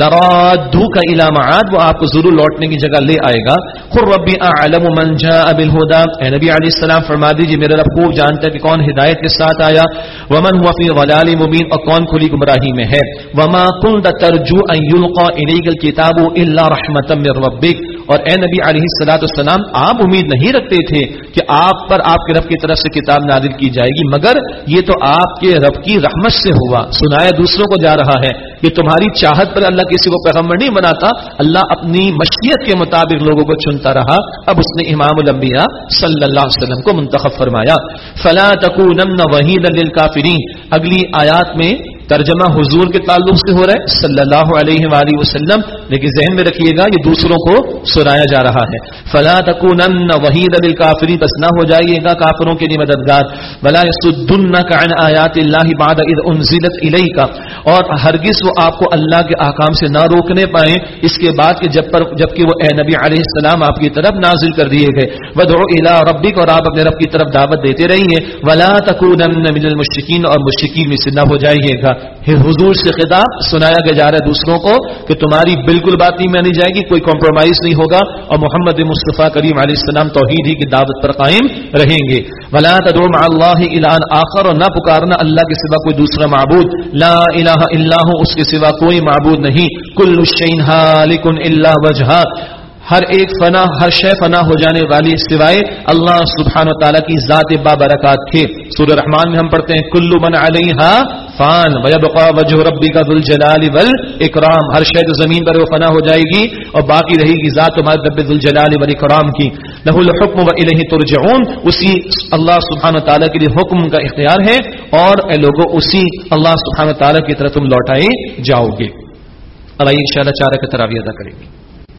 لرادو کا علام وہ آپ کو ضرور لوٹنے کی جگہ لے آئے گا۔ خر ربی اعلم من جاء بالهدى۔ اے نبی علیہ السلام فرما دیجیے میرا رب خوب جانتا ہے کہ کون ہدایت کے ساتھ آیا۔ ومن هو في ضلال مبين، اور کون کھلی گمراہی میں ہے۔ وما كنت ترجو ان يلقى اليك الكتاب الا رحمتا من ربك۔ اور اے نبی علیہ السلاۃ السلام، آپ امید نہیں رکھتے تھے کہ آپ پر آپ کے رب کی طرف سے کتاب نادل کی جائے گی، مگر یہ تو آپ کے رب کی رحمت سے ہوا۔ سنایا دوسروں کو جا رہا ہے۔ کہ تمہاری چاہت پر اللہ کسی کو پیغمبر نہیں بناتا، اللہ اپنی مشیت کے مطابق لوگوں کو چنتا رہا۔ اب اس نے امام الانبیاء صلی اللہ علیہ وسلم کو منتخب فرمایا۔ فلا تکونن وحید للکافرین اگلی آیات میں ترجمہ حضور کے تعلق سے ہو رہا ہے، صلی اللہ علیہ وآلہ وسلم۔ لیکن ذہن میں رکھیے گا، یہ دوسروں کو سنایا جا رہا ہے۔ فلا تکونن وحید للکافری بس نہ ہو جائیے گا کافروں کے لیے مددگار۔ ولا یسدنک عن آیات اللہ بعد اذ انزلت الیک اور ہرگز وہ آپ کو اللہ کے احکام سے نہ روکنے پائیں۔ اس کے بعد کہ جب پر جبکہ وہ اے نبی علیہ السلام آپ کی طرف نازل کر دیے گئے۔ ودعو الی ربک اور آپ اپنے رب کی طرف دعوت دیتے رہیے۔ ولا تکونن من المشرکین اور مشرکین میں سے نہ ہو جائیے گا۔ حضور سے خطاب سنایا گیا جا رہا ہے دوسروں کو کہ تمہاری بالکل بات نہیں مانی جائے گی، کوئی کمپرومائز نہیں ہوگا اور محمد مصطفیٰ کریم علیہ السلام توحید ہی کی دعوت پر قائم رہیں گے۔ ولا تدعو اللہ الان آخر اور نہ پکارنا اللہ کے سوا کوئی دوسرا معبود۔ لا الہ الا ہو اس کے سوا کوئی معبود نہیں۔ کل الشین حالکن الا وجہ ہر ایک فنا، ہر شے فنا ہو جانے والی سوائے اللہ سبحانہ و تعالیٰ کی ذات بابرکات کے۔ سورہ رحمان میں ہم پڑھتے ہیں کلو من علیہ فان، ویبقا وجہ ربی کا دل جلال ول اکرام ہر شے جو زمین پر وہ فنا ہو جائے گی اور باقی رہے گی ذات تمہارے رب دل جلال ول اکرام کی۔ لہ الحکم و الہ ترجعون۔ اسی اللہ سبحانہ و تعالیٰ کے لیے حکم کا اختیار ہے اور اے لوگوں اسی اللہ سبحانہ و تعالیٰ کی طرف تم لوٹائے جاؤ گے۔ اب آئیے ان شاء اللہ چارہ کا تراوی ادا کریں گے۔